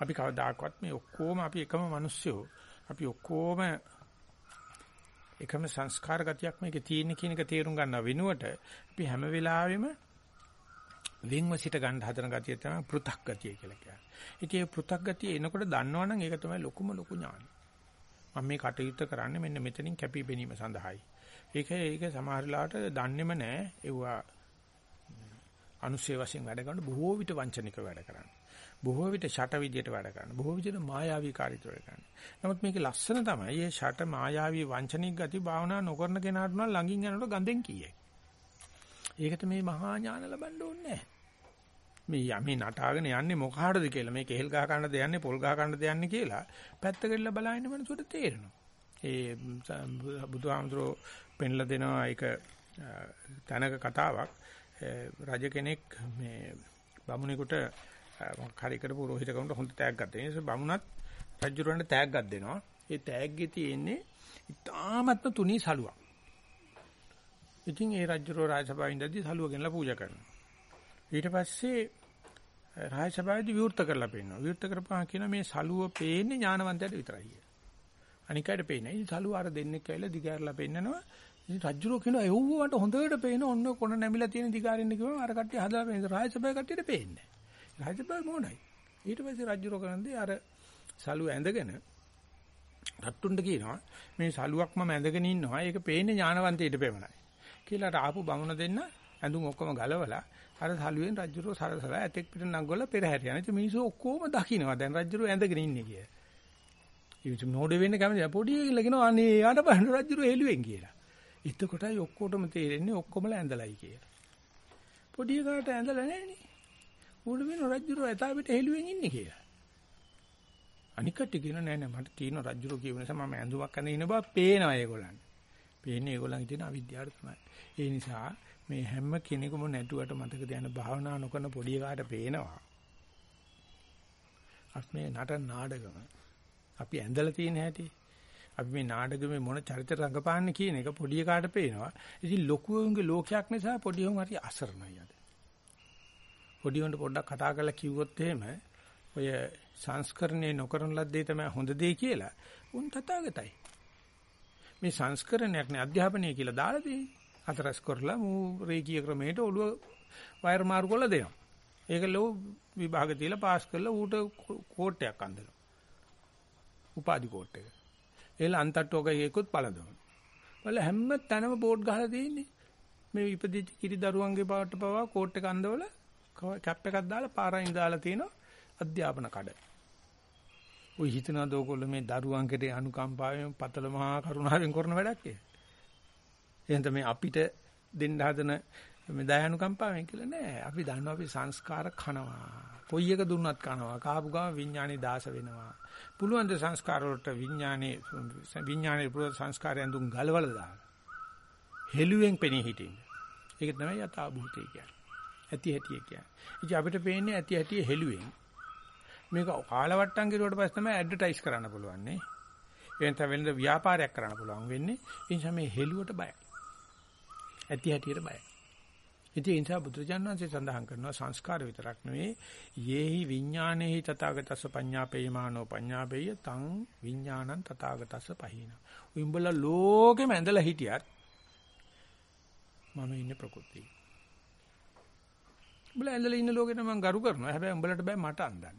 අපි කවදාකවත් මේ ඔක්කොම අපි එකම මිනිස්සුયો. අපි ඔක්කොම එකම සංස්කාර ගතියක් මේකේ තියෙන කියන එක තේරුම් ගන්න වෙනුවට අපි හැම වෙලාවෙම වෙන්ව සිට ගන්න හදන ගතිය තමයි පෘ탁 ගතිය කියලා කියන්නේ. ඉතින් මේ පෘ탁 ගතිය එනකොට දන්නවනම් ඒක තමයි ලොකුම ලොකු ඥානය. මම මේ කටයුත්ත කරන්නේ මෙන්න මෙතනින් කැපී පෙනීම සඳහායි. ඒක ඒක සමහර වෙලාවට දන්නේම නැහැ. ඒවා අනුශේ වශයෙන් වැඩ කරන බොහෝ විට වංචනික වැඩ කරන්නේ. බොහෝ විට ෂට විදියට වැඩ කරන්නේ. බොහෝ විට මායාවී කාර්යයට වැඩ කරන්නේ. නමුත් මේකේ ලස්සන තමයි මේ ෂට මායාවී වංචනික ගති භාවනා නොකරන කෙනාට නම් ළඟින් යනකොට ගඳෙන් කීයයි. ඒකට මේ මහා ඥාන ලබන්න ඕනේ මේ යමේ නටාගෙන යන්නේ මොකහටද කියලා මේ කෙහෙල් ගහ ගන්නද යන්නේ පොල් ගහ ගන්නද යන්නේ කියලා පැත්තකට බලන්න මනසට තේරෙනවා. ඒ බුදුහාමුදුරෝ පෙන්ලා දෙනවා ඒක තනක කතාවක් රජ කෙනෙක් මේ බමුණෙකුට හරි කරපු රෝහිත කවුන්ට හොඳ තෑග්ගක් දෙන නිසා බමුණත් රජුරවන්ට තෑග්ගක් දෙනවා. ඒ තෑග්ගේ තියෙන්නේ ඉතාමත්ම තුනී සලුවක්. ඉතින් ඒ රජුරෝ රාජසභාවෙන් ඉඳදී සලුව ගෙනලා පූජා කරනවා. ඊට පස්සේ රාජසභාවේදී විවෘත කරලා පෙන්නනවා. විවෘත කරපුවාම කියන මේ සලුව පේන්නේ ඥානවන්තයට විතරයි. අනිකයට පේන්නේ. ඉතින් සලුව අර දෙන්නෙක් කියලා දිගාරලා පෙන්නනවා. ඉතින් රජුරෝ කියනවා එව්වට හොඳට පේන ඔන්න කොන නැමිලා තියෙන දිගාරින්න කිව්වම අර කට්ටිය හදලා පේන රාජසභාවේ කට්ටියට පේන්නේ නැහැ. රාජසභාවේ මොනයි. ඊට පස්සේ රජුරෝ කරන්නේ අර සලුව ඇඳගෙන රට්ටුන්ට කියනවා මේ සලුවක් මම ඇඳගෙන ඉන්නවා. ඒක පේන්නේ ඥානවන්තයෙට පෙමනයි. කියලා ආපු බමුණ දෙන්න ඇඳුම් ඔක්කොම ගලවලා අර සලුවෙන් රජුරෝ සරසල ඇතෙක් පිට නංගවල පෙරහැර යන. ඉතින් මිනිස්සු ඔක්කොම දකින්නවා. දැන් රජුරෝ ඇඳගෙන ඉන්නේ කියලා. ඉතින් නෝඩ වෙන්න කැමති පොඩි කියලා කියනවා අනේ යාට බලන්න රජුරෝ හෙළුවෙන් කියලා. එතකොටයි ඔක්කොටම තේරෙන්නේ ඔක්කොමලා ඇඳලයි කියලා. පොඩි එකාට ඇඳලා නැහනේ. උඩ වෙන රජුරෝ ඇතා පිට හෙළුවෙන් ඉන්නේ කියලා. අනික් කට්ටිය කියන නෑ නෑ මට තියෙන රජුරෝ කියව නිසා මම ඇඳුමක් අඳින ඉන්න බව පේනවා ඒගොල්ලන්ට. පේන්නේ ඒගොල්ලන්ගේ තියෙන අවිද්‍යාව තමයි. ඒ නිසා මේ හැම කෙනෙකුම නැටුවට මතක තියාගෙන භාවනා නොකරන පොඩි එකාට පේනවා. අපි මේ නටන නාඩගම අපි ඇඳලා තියෙන හැටි අපි මේ නාටකෙමේ මොන චරිත රඟපාන්නේ කියන එක පොඩි එකාට පේනවා. ඉතින් ලොකුවුන්ගේ ලෝකයක් නිසා පොඩි උන් හරි අසරණයි අද. පොඩි උන්ට පොඩ්ඩක් කතා කරලා කිව්වොත් එහෙම ඔය සංස්කරණය නොකරන ලද්දේ තමයි හොඳ දේ කියලා උන් තථාගතයි. මේ සංස්කරණයක් නේ අධ්‍යාපනය කියලා දාලා තියෙන්නේ. හතරස් කරලා මූ රේකී ක්‍රමයට ඔළුව වයර් මාරු කරලා දෙනවා. ඒක ලෝ විභාග තියලා පාස් කරලා ඌට කෝට් එකක් අඳිනවා. උපාධි කෝට් එක. ඒල අන්තට්ටුවක එකකුත් පළඳවන. වල හැම තැනම බෝඩ් ගහලා තියෙන්නේ. මේ ඉපදිච්ච කිරි දරුවන්ගේ පාට පවා කෝට් එක අඳවල කැප් එකක් දාලා පාරයින් දාලා තියෙනවා අධ්‍යාපන කඩ. ඔය හිතනවාද ඕගොල්ලෝ මේ දරුවන් කෙරේ අනුකම්පාවෙන් පතල මහා කරුණාවෙන් කරන වැඩක් කියලා. එහෙනම් මේ අපිට දෙන්න හදන මේ දයානුකම්පාවෙන් කියලා නෑ. අපි දන්නවා අපි සංස්කාර කනවා. කොයි එක දුන්නත් කනවා. කාපු ගම විඥානේ දාස වෙනවා. පුළුවන් ද සංස්කාර වලට විඥානේ විඥානේ පුර සංස්කාරයන් දුන් ගලවලා දාන්න. හෙළුවෙන් පෙනී හිටින්න. ඒක තමයි යථා භූතය කියන්නේ. ඇති හැටි කියන්නේ. ඉතින් අපිට පේන්නේ ඇති හැටි හෙළුවෙන්. මේක කාලවට්ටම් කිරුවට පස්සේ තමයි ඇඩ්වර්ටයිස් කරන්න පුළුවන් නේ. එතන වෙනද ව්‍යාපාරයක් කරන්න පුළුවන් වෙන්නේ. ඒ නිසා මේ හෙළුවට බයයි. ඇති හැටියට බයයි. ඉතින් ඒ නිසා බුදුරජාණන්සේ සඳහන් කරනවා සංස්කාර විතරක් නෙවෙයි යේහි විඥානේහි තථාගතස්ස පඤ්ඤාපේයමානෝ පඤ්ඤාපේය තං විඥානං තථාගතස්ස පහින. උඹලා ලෝකෙම ඇඳලා හිටියත් මම ඉන්නේ ප්‍රകൃතියේ. උඹලා ඇඳලා ඉන්න ලෝකෙට මම ගරු කරනවා. හැබැයි උඹලට බෑ මට අඳන්න.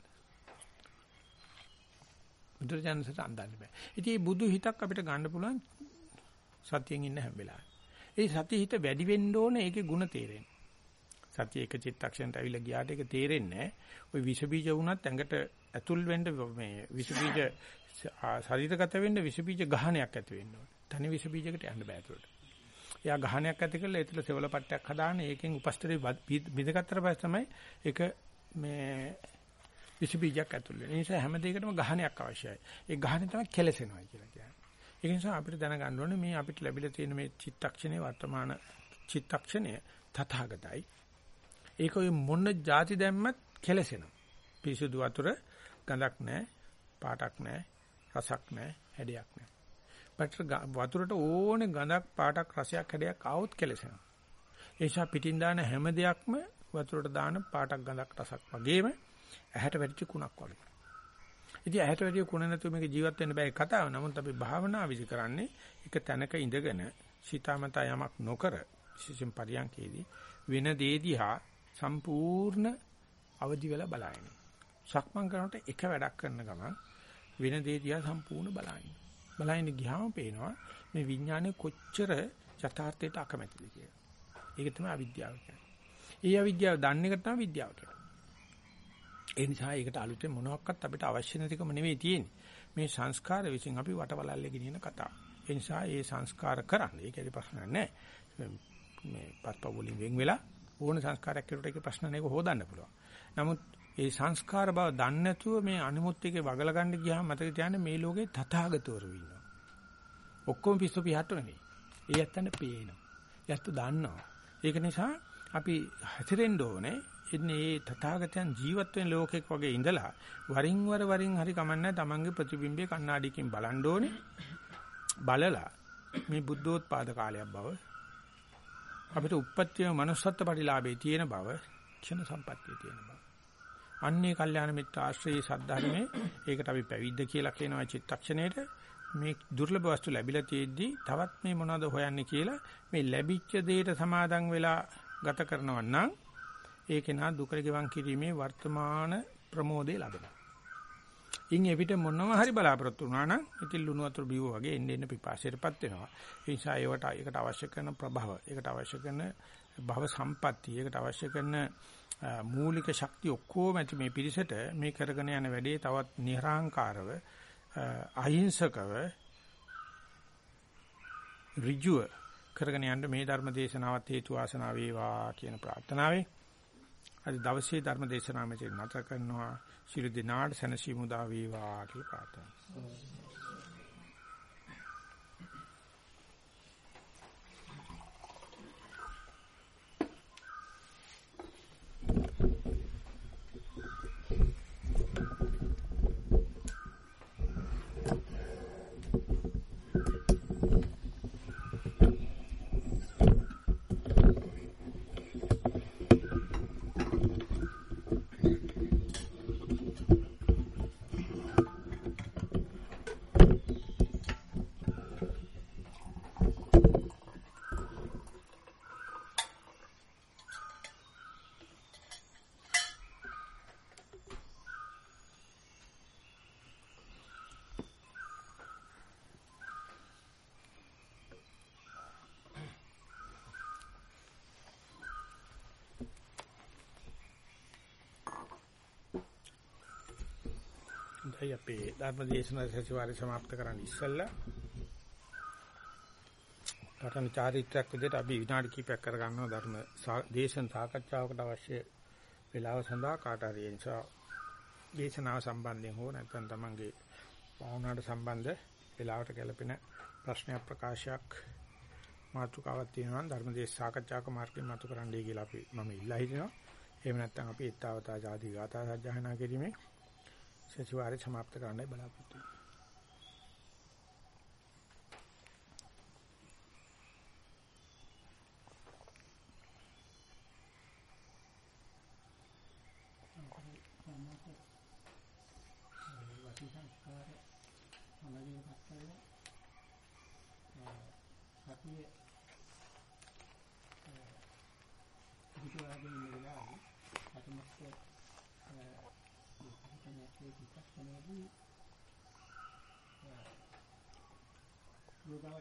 බුදුරජාණන්සේට අඳන්න බෑ. ඉතින් මේ බුදු හිතක් අපිට ගන්න පුළුවන් සතියෙන් ඉන්න හැම වෙලාවෙම. ඒ සතිය හිත වැඩි වෙන්න ඕනේ ඒකේ ಗುಣ තේරෙන්න. සතිය එක චිත්තක්ෂණයට අවිලා ගියාට ඒක තේරෙන්නේ නැහැ. ওই විස බීජ වුණත් ඇඟට ඇතුල් වෙන්න මේ විස බීජ ශරීරගත වෙන්න විස බීජ ගහණයක් ඇති වෙන්න ඕනේ. තනි විස බීජයකට යන්න බෑ ඒකට. එයා ගහණයක් ඇති කරලා ඒතල සෙවල පට්ටයක් හදාන ඒකෙන් උපස්තරේ බිඳගත්තට පස්සේ තමයි ඒක මේ විස බීජයක් ඇතුල් වෙන්නේ. ඒ නිසා හැම දෙයකටම ගහණයක් අවශ්‍යයි. ඒ ගහණය තමයි කෙලසෙනවා කියලා කියන්නේ. ඒ නිසා අපිට දැනගන්න ඕනේ මේ අපිට ලැබිලා තියෙන මේ චිත්තක්ෂණේ වර්තමාන චිත්තක්ෂණය තථාගතයි. ඒක ඔය මොන જાති දැම්මත් කෙලසෙනවා. පිරිසුදු වතුර ගඳක් නැහැ, පාටක් නැහැ, රසක් නැහැ, හැඩයක් නැහැ. පැටර වතුරට ඕනේ ගඳක් පාටක් රසයක් හැඩයක් ආවොත් කෙලසෙනවා. ඒෂා පිටින් දාන හැම දෙයක්ම වතුරට දාන පාටක් ගඳක් රසක් වගේම ඇහැට වැටිච්ච කුණක් වගේ. ඉතින් ඇහැට වැටිය කුණ නැතුව මේක ජීවත් වෙන්න බෑ කතාව. නමුත් අපි භාවනා විදි කරන්නේ එක තැනක ඉඳගෙන සීතාමතා යමක් නොකර විශේෂයෙන් පරියන්කේදී වෙන දේ දිහා සම්පූර්ණ අවදි වෙලා බලائیں. සක්මන් කරනකොට එක වැඩක් කරන ගමන් වෙන දේ දිහා සම්පූර්ණ බලائیں. බලහින්න ගියාම පේනවා මේ විඥානේ කොච්චර යථාර්ථයට අකමැතිද කියලා. ඒක තමයි අවිද්‍යාව කියන්නේ. ඒ අවිද්‍යාව දන්නේ එකට තමයි විද්‍යාව කියන්නේ. ඒ නිසා ඒකට අලුතෙන් මොනවත් අපිට අවශ්‍ය නැතිකම නෙවෙයි තියෙන්නේ. මේ සංස්කාර විසින් අපි වටවලල්ලේ ගෙනියන කතාව. ඒ නිසා ඒ සංස්කාර කරන්න ඒකේ ප්‍රශ්න නැහැ. මේ පස්පවලින් වෙන් වෙලා ඕන සංස්කාරයක් කෙරුවට ඒක ප්‍රශ්න නැක හොදන්න පුළුවන්. නමුත් ඒ සංස්කාර බව දන්නේ නැතුව මේ අනිමුත් එකේ වගල ගන්න ගියාම මතක තියාගන්න මේ ලෝකේ තථාගතවරු ඉන්නවා. ඔක්කොම පිස්සු පිහට්ටු නෙවෙයි. ඒ ඇත්තට පේනවා. ඇත්ත දන්නවා. ඒක නිසා අපි හැසිරෙන්න ඕනේ. එන්නේ මේ තථාගතයන් ජීවත් වෙන ලෝකෙක වගේ ඉඳලා වරින් වර වරින් හරි කමන්නේ තමන්ගේ ප්‍රතිබිම්බය කණ්ණාඩියකින් බලන්න ඕනේ. බලලා මේ බුද්ධෝත්පාද කාලයක් බව අපිට උප්පත්තිය manussත්ත්ව පරිලාභේ තියෙන බව ක්ෂණ සම්පත්තිය තියෙන බව අන්නේ කල්යාණ මිත්‍ර ආශ්‍රයේ සද්ධර්මයේ ඒකට අපි පැවිද්ද කියලා කියනවා චිත්තක්ෂණයට මේ දුර්ලභ වස්තු ලැබිලා තියෙද්දි තවත් මේ මොනවද හොයන්නේ කියලා මේ ලැබිච්ච දෙයට සමාදන් වෙලා ගත කරනවා නම් ඒක නා දුකට ගෙවන් කිරීමේ වර්තමාන ප්‍රමෝදේ ලැබෙනවා. ඉන් එවිට මොනව හරි බලාපොරොත්තු වුණා නම් ඉතින් ලුණු වතුර බිව්ව වගේ එන්න එන්න පිපාසයටපත් වෙනවා. ඒ නිසා ඒවට ඒකට අවශ්‍ය කරන ප්‍රභව, ඒකට අවශ්‍ය කරන භව සම්පatti, ඒකට අවශ්‍ය කරන මූලික ශක්තිය ඔක්කොම ඇති මේ පිරිසට මේ කරගෙන යන වැඩේ තවත් නිර්හංකාරව අහිංසකව ඍජුව කරගෙන යන්න මේ ධර්ම දේශනාවත් හේතු වාසනා වේවා කියන ප්‍රාර්ථනාවෙන් අද දවසේ ධර්ම දේශනාව මෙතන නැත කරනවා. ශිරු දිනාට සනසීමුදා වේවා කියලා ප්‍රාර්ථනා අවසරයි අපේ ධර්ම දේශනා සතිವಾರය સમાપ્ત කරන්න ඉස්සෙල්ලා රටන චාරිත්‍රාක් විදිහට අපි විනාඩි කිහිපයක් කරගන්නවා ධර්ම දේශන සාකච්ඡාවකට අවශ්‍ය වේලාව සඳහා කාට හරි නිසා දේශනාව සම්බන්ධයෙන් හෝ නැත්නම් තමන්ගේ භාවනාවට සම්බන්ධ වේලාවට ගැලපෙන ප්‍රශ්නයක් ප්‍රකාශයක් මාතෘකාවක් තියෙනවා නම් ධර්මදේශ සාකච්ඡාක මාර්ගයෙන් මතු කරන්නයි කියලා අපි මම ඉල්ලා හිටිනවා. එහෙම නැත්නම් අපි ඊත්තාවතා ආදී ගාථා සජ්ජහනා කිරීමේ සතිವಾರේ સમાપ્ત කරන්නයි බලාපොරොත්තු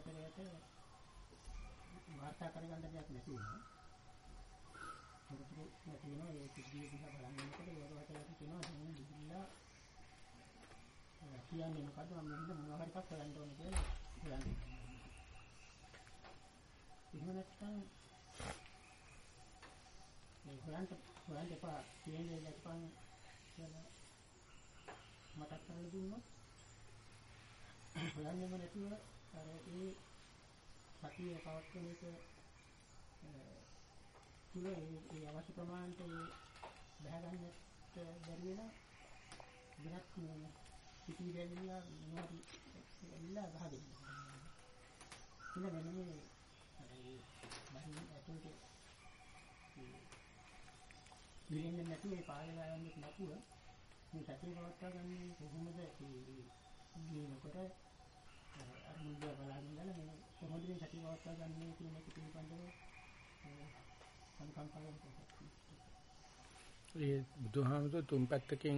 යෝගාවචරයට වාර්තා කරගන්න දෙයක් නැති වෙනවා. මොකද නැති වෙනවා ඒ සිද්ධිය දිහා බලනකොට යෝගාවචරයට කියනවා දැන් ගිහිල්ලා කියන්නේ මොකද්ද මම මෙන්න මොනවා හරි එකක් හොයන්න ඕනේ කියලා හොයන්නේ. එහෙම නැත්නම් මේ හොයන්න හොයන්න එපා කියන්නේ දැක්පන් කියලා මතක් කරලා දුන්නොත් හොයන්නේම නැතුව අර ඒ සතිය පවත්වන එක තුල ඒ අවශ්‍ය ප්‍රමාණයට බහැ ගන්නට බැරි වෙලා වෙනත් මේ පිටි දෙන්නා මොනවද එල්ලා ගහගෙන ඉතින් මෙන්න මේ අර ඒ බහින් ඇතුළට ඉන්නේ නැතුව ඒ පාලලා යන්නේ නැතුව මේ සතිය පවත්වා ගන්න කොහොමද? ඒ ගේනකොට අර මුල්ද බලන්න ඉඳලා මේ කොහොමද මේ සතිය පවත්වා ගන්න කියන එක පිළිබඳව සංකල්පයෙන් ඒ බුදුහාමුදුරු තුන් පැත්තකින්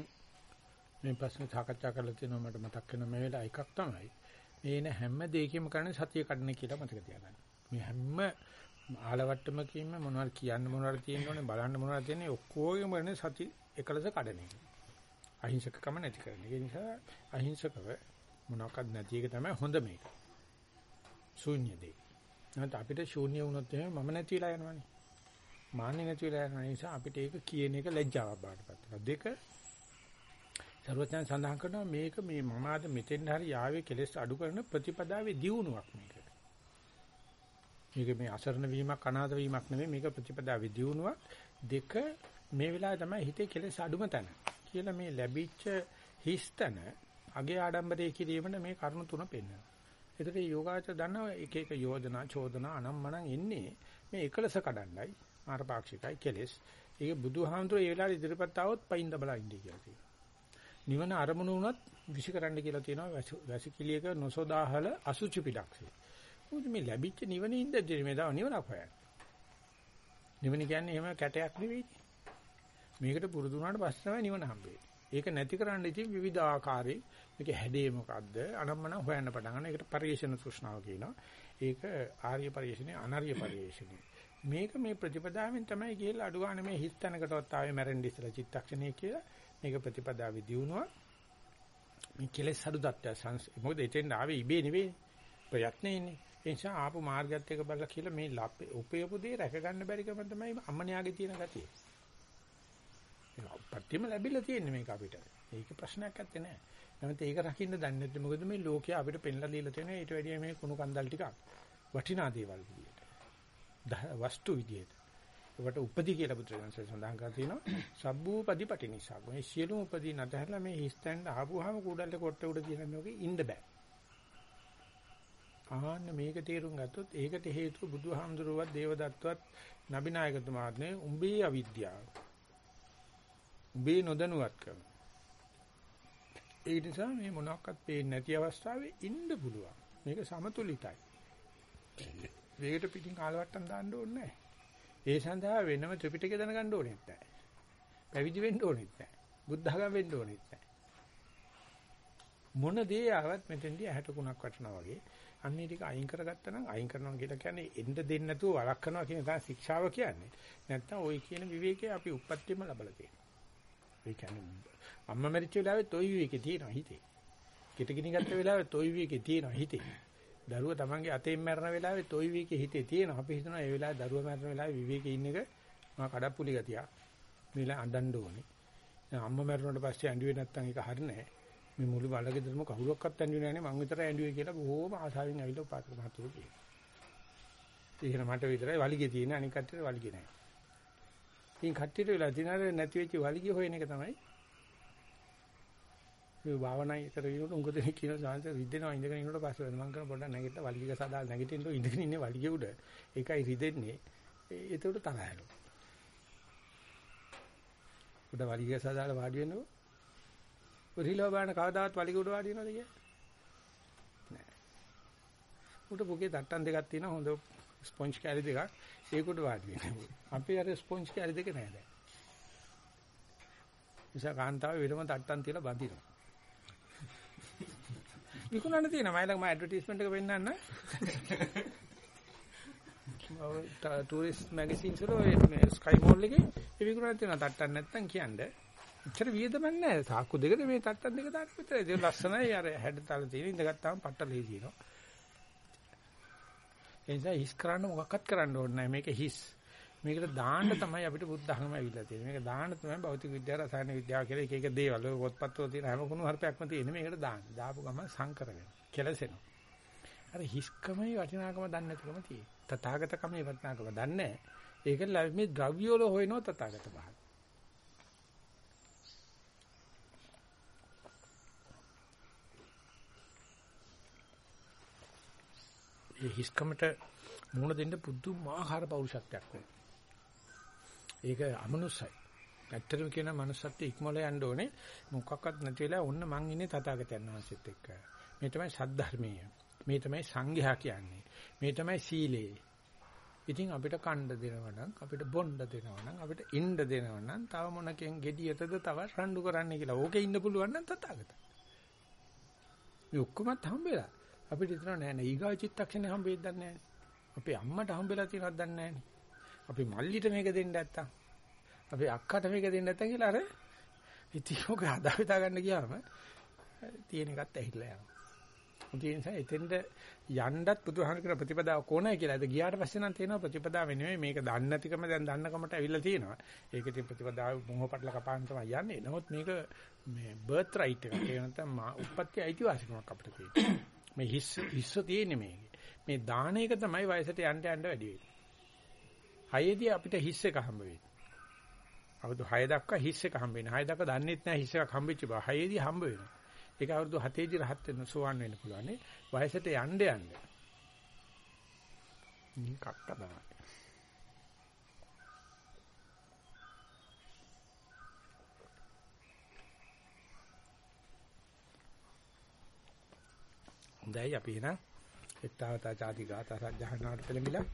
මේ ප්‍රශ්න සාකච්ඡා කරලා තියෙනවා මට මතක් වෙන මේ වෙලාව එකක් තමයි මේන හැම දෙයකම කරන්නේ සතිය කඩන කියලා මතක තියාගන්න. මේ හැම ආලවට්ටමකින්ම මොනවද කියන්න මොනවද තියෙන්න ඕනේ බලන්න මොනවද තියෙන්නේ ඔක්කොගෙම වෙන සති එකලස කඩන එක. අහිංසකකම නැති කරන. ඒ නිසා අහිංසකව මොනවාක්වත් නැති එක තමයි හොඳ මේක. ශූන්‍ය දෙය. නැත්නම් අපිට ශූන්‍ය වුණොත් එහෙම මම නැති වෙලා යනවනේ. මාන්නේ නැති වෙලා යන නිසා අපිට ඒක කියන එක ලැජ්ජාවක් බාටපත් වෙනවා. දෙක සර්වඥයන් සඳහන් කරනවා මේක මේ මම අද මෙතෙන් හරි යාවේ කෙලෙස් අඩු කරන ප්‍රතිපදාවේ දියුණුවක් මේක. මේක මේ අසරණ වීමක් අනාථ වීමක් නෙමෙයි මේක ප්‍රතිපදාවේ දියුණුවක්. දෙක මේ වෙලාවේ තමයි හිතේ කෙලෙස් අඩුම තැන. කියලා මේ ලැබිච්ච හිස්තන අගේ ආඩම්බරයේ කිරීමට මේ කරුණු තුන පෙන්වනවා. ඒතර මේ යෝගාචර දන්නවා එක එක යෝජනා චෝදනා අනම්මනම් එන්නේ මේ එකලස කඩන්නයි මාරපාක්ෂිකයි කෙලෙස්. ඒක බුදුහාමුදුරේ ඒ වෙලාවේ ඉදිරියපත් આવොත් පයින් දබලා ඉන්නේ කියලා කියනවා. නිවන අරමුණු වුණත් විශ් කරන්න කියලා තියෙනවා වැසිකිළියක නොසෝදාහල අසුචි පිටක්සේ. මොකද මේ ලැබිච්ච නිවනේ ඉඳදී මේ දා නිවනක් හොයන්නේ. නිවන කියන්නේ එහෙම කැටයක් නෙවෙයි. මේකට පුරුදු වුණාට පස්සේ තමයි නිවන හම්බෙන්නේ. ඒක නැති කරන්න ඉතින් විවිධ ආකාරයේ මේක හැඩේ මොකද්ද අනම්මන හොයන්න පටන් ගන්න. ඒකට පරිේශන තෘෂ්ණාව කියනවා. ඒක ආර්ය පරිේශනේ අනාර්ය පරිේශනේ. මේක මේ ප්‍රතිපදාවෙන් තමයි කියලා අඩු ගන්න මේ හිස් තැනකටවත් ආවේ මැරෙන්න ඉස්සලා චිත්තක්ෂණය කියලා. මේක ප්‍රතිපදාවේ දියුණුව. මේ කෙලෙස් අඩු දත්ත මොකද එතෙන් ආවේ ඉබේ නෙවෙයි. ප්‍රයත්නේ ඒ නිසා ආපු මාර්ගයත් එක බලලා කියලා මේ උපයපු දේ රැක ගන්න බැරි කම තමයි අම්මණයාගේ තියෙන ගතිය. පත්‍යෙම ලැබිලා තියෙන්නේ මේක අපිට. ඒක ප්‍රශ්නයක් නැත්තේ නෑ. නැත්නම් ඒක රකින්න දන්නේ නැත්නම් මොකද මේ ලෝකයේ අපිට පෙන්ලා දීලා තියෙන ඊට වැඩිය මේ කුණු කන්දල් ටිකක් වටිනා දේවල් විදියට. වස්තු විදියට. ඒකට උපදි කියලා බුදුරජාණන්සේ සඳහන් කරලා තියෙනවා. සබ්බූපදි පටිනිසා. මේ සියලුම උපදී නැතහැරලා මේ හිස්තැන්න ආපුවාම කුඩල්ලේ කොට උඩ තියෙන මේකේ ඉන්න බෑ. ආන්න මේක තේරුම් ගත්තොත් ඒකට හේතුව බුදුහාමුදුරුවත් දේවදත්තවත් නබිනායකතුමාත් නේ උඹේ අවිද්‍යාව. උඹේ නොදැනුවත්කම. ඒ නිසා මේ මොනක්වත් පේන්නේ නැති අවස්ථාවේ ඉන්න පුළුවන්. මේක සමතුලිතයි. වේගට පිටින් කාලවට්ටම් දාන්න ඕනේ නැහැ. ඒ සඳහා වෙනම ත්‍රිපිටකය දැනගන්න ඕනෙත් නැහැ. පැවිදි වෙන්න ඕනෙත් නැහැ. බුද්ධ ධර්ම වෙන්න ඕනෙත් නැහැ. මොන දේ ආවත් මෙතෙන්දී ඇහැට කුණක් වටනවා වගේ අන්නේ ටික අයින් කරගත්තා නම් අයින් කරනවා කියලා කියන්නේ එන්න දෙන්නේ නැතුව වළක්වනවා කියන තමයි ශික්ෂාව කියන්නේ. නැත්තම් ওই කියන විවේකයේ අපි උප්පත්තියම ලබලා තියෙනවා. ඒ කියන්නේ අම්මා මැරිච්ච වෙලාවෙත් ওই විවේකේ තියෙනවා හිතේ. කිටකිනි ගත්ත වෙලාවෙත් ওই විවේකේ තියෙනවා හිතේ. දරුවා තමන්ගේ අතෙන් මැරෙන වෙලාවෙත් ওই විවේකේ හිතේ තියෙනවා. අපි හිතනවා ඒ වෙලාවේ දරුවා මැරෙන වෙලාවේ විවේකේ ඉන්න එක මා කඩප්පුලි ගතියක්. මේලා අඬන්න ඕනේ. දැන් අම්මා මැරුණාට පස්සේ ඇඬුවේ නැත්තම් ඒක හරිනේ. මේ මුළු බලගෙදරම කවුරක්වත් ඇඬුවේ නැහැ නේ මං විතරයි ඇඬුවේ කියලා බොහෝම ආසාවෙන් ඇවිල්ලා පාත්‍ර මහතුරු කියනවා. ඒක මට විතරයි වලිගේ තියෙන අනික කට්ටියට වලිගේ නැහැ. ඉතින් කට්ටියට වෙලා දිනාර නැති වෙච්ච වලිගේ හොයන එක තමයි. මේ භාවනා ඉතර විනෝඩ උඟ දෙනෙක් කියන සාංශ රිදෙනවා ඉඳගෙන ඉන්නකොට පස්සේ මම කරන පොඩ්ඩක් නැගිටලා වලිගක සදා නැගිටින්න ඉඳගෙන ඉන්නේ වලිගේ උඩ. ඒකයි රිදෙන්නේ. ඒකට තරහ යනවා උඩ වලිගක සදාලා වාඩි වෙන්නකො උරිලව බාන කවදාවත් වලිගේ උඩ වාඩි වෙනවද කිය නෑ. උඩ පුගේ තට්ටන් දෙකක් තියෙනවා. හොඳ ස්පොන්ජ් කැලි දෙකක්. ඒකට වාඩි වෙනවා අපි අර ස්පොන්ජ් කැලි දෙක නෑ දැන්. නිසා කාන්තාව වෙනම තට්ටන් තියලා බඳිනවා. විකුණන්න තියෙනවා. මයිලක් මම ඇඩ්වර්ටයිස්මන්ට් එක පෙන්නන්න. මම ටූරිස්ට් මැගසින්ස් වල මේ ස්කයි මෝල් එකේ ඒ විකුණන්න තියෙනවා. තට්ටක් නැත්තම් කියන්නේ. ඉතර වියදමක් නැහැ සාක්කු දෙකද මේ තට්ටක් දෙක දාන්න විතරයි. ඒක ලස්සනයි. අර හැඩතල තියෙන ඉඳගත්තාම පට්ටලේ තියෙනවා. ඒ නිසා හිස් කරන්න මොකක්වත් කරන්න ඕනේ නැහැ මේක හිස් මේකට දාන්න තමයි අපිට බුද්ධ ධර්ම ඇවිල්ලා තියෙන්නේ. මේක දාන්න තමයි භෞතික විද්‍යාව, රසායන විද්‍යාව කියලා එක එක දේවල්. ඔය පොත්පත්වල තියෙන හැම කුණු හර්පයක්ම තියෙන්නේ මේකට දාන්න. දාපු ගමන් සංකර වෙනවා. කෙලසෙනවා. අර හිස්කමේ වටිනාකම දන්නේ නැතිකම තියෙන්නේ. තථාගතකමේ වටිනාකම දන්නේ නැහැ. ඒක මේ ද්‍රව්‍ය වල හොයනවා තථාගත භාව. ඒ හිස්කමට මුණ දෙන්න පුදුමාකාර පෞරුෂත්වයක් වෙනවා. ඒක අමනුස්සයි. ඇත්තටම කියන මනුස්සත්වයේ ඉක්මවල යන්න ඕනේ. මොකක්වත් නැති වෙලා ඔන්න මං ඉන්නේ තථාගතයන් වහන්සේත් එක්ක. මේ තමයි සද්ධර්මීය. මේ තමයි සංඝයා කියන්නේ. මේ තමයි සීලය. ඉතින් අපිට කණ්ඩ දෙනවා නම් අපිට බොණ්ඩ දෙනවා නම් අපිට ඉන්න දෙනවා නම් තව මොනකෙන් gediයටද තව රණ්ඩු කරන්න කියලා. ඕකේ ඉන්න පුළුවන් නම් තථාගත. මේ ඔක්කොමත් හම්බෙලා. අපිට හිතනවා නෑ නෑ ඊගා චිත්තක්ෂණේ හම්බෙද්දක් නෑ. අපේ අම්මට හම්බෙලා තියෙනවද දන්නේ නැහනේ. අපි මල්ලිට මේක දෙන්න නැත්තම්. අපි අක්කට මේක දෙන්න නැත්තම් කියලා අර ඉතින් ඔක හදා හිතා ගන්න ගියාම තියෙන එකත් ඇහිලා යනවා. ඒ නිසා එතෙන්ද යන්නත් බුදුහාම කියන ප්‍රතිපදාව කොනයි කියලා. ඒක ගියාට පස්සේ නම් තියෙනවා ප්‍රතිපදාව නෙමෙයි මේක දන්නේ නැතිකම දැන් දන්නකමට ඇවිල්ලා තියෙනවා. ඒකේ ප්‍රතිපදාව මොහොපටල කපාන තමයි යන්නේ. නමුත් මේක මේ බර්ත් රයිට් එකක්. ඒ නැත්නම් උප්පත්ති අයිතිවාසිකමක් අපිට තියෙනවා. මේ හිස් හිස්ස තියෙන්නේ මේකේ. මේ දාන එක තමයි වයසට යන්න යන්න වැඩි වෙන්නේ. හයේදී අපිට හිස් එක හම්බ වෙන්නේ. අවුරුදු 6 දක්වා හිස් එක හම්බ වෙනවා. 6 දක්වා දන්නෙත් නැහැ හිස් එකක් හම්බෙච්ච බව. හයේදී හම්බ වෙනවා. ඒක අවුරුදු 7 දී රහත් වෙන සෝවන් වෙන්න පුළුවන් නේ. වයසට යන්න යන්න. නිකක් තමයි. හොඳයි අපි එහෙනම් එත්තාවතා ചാති ගාථා සජ්ජහනාවට පෙළඹිලා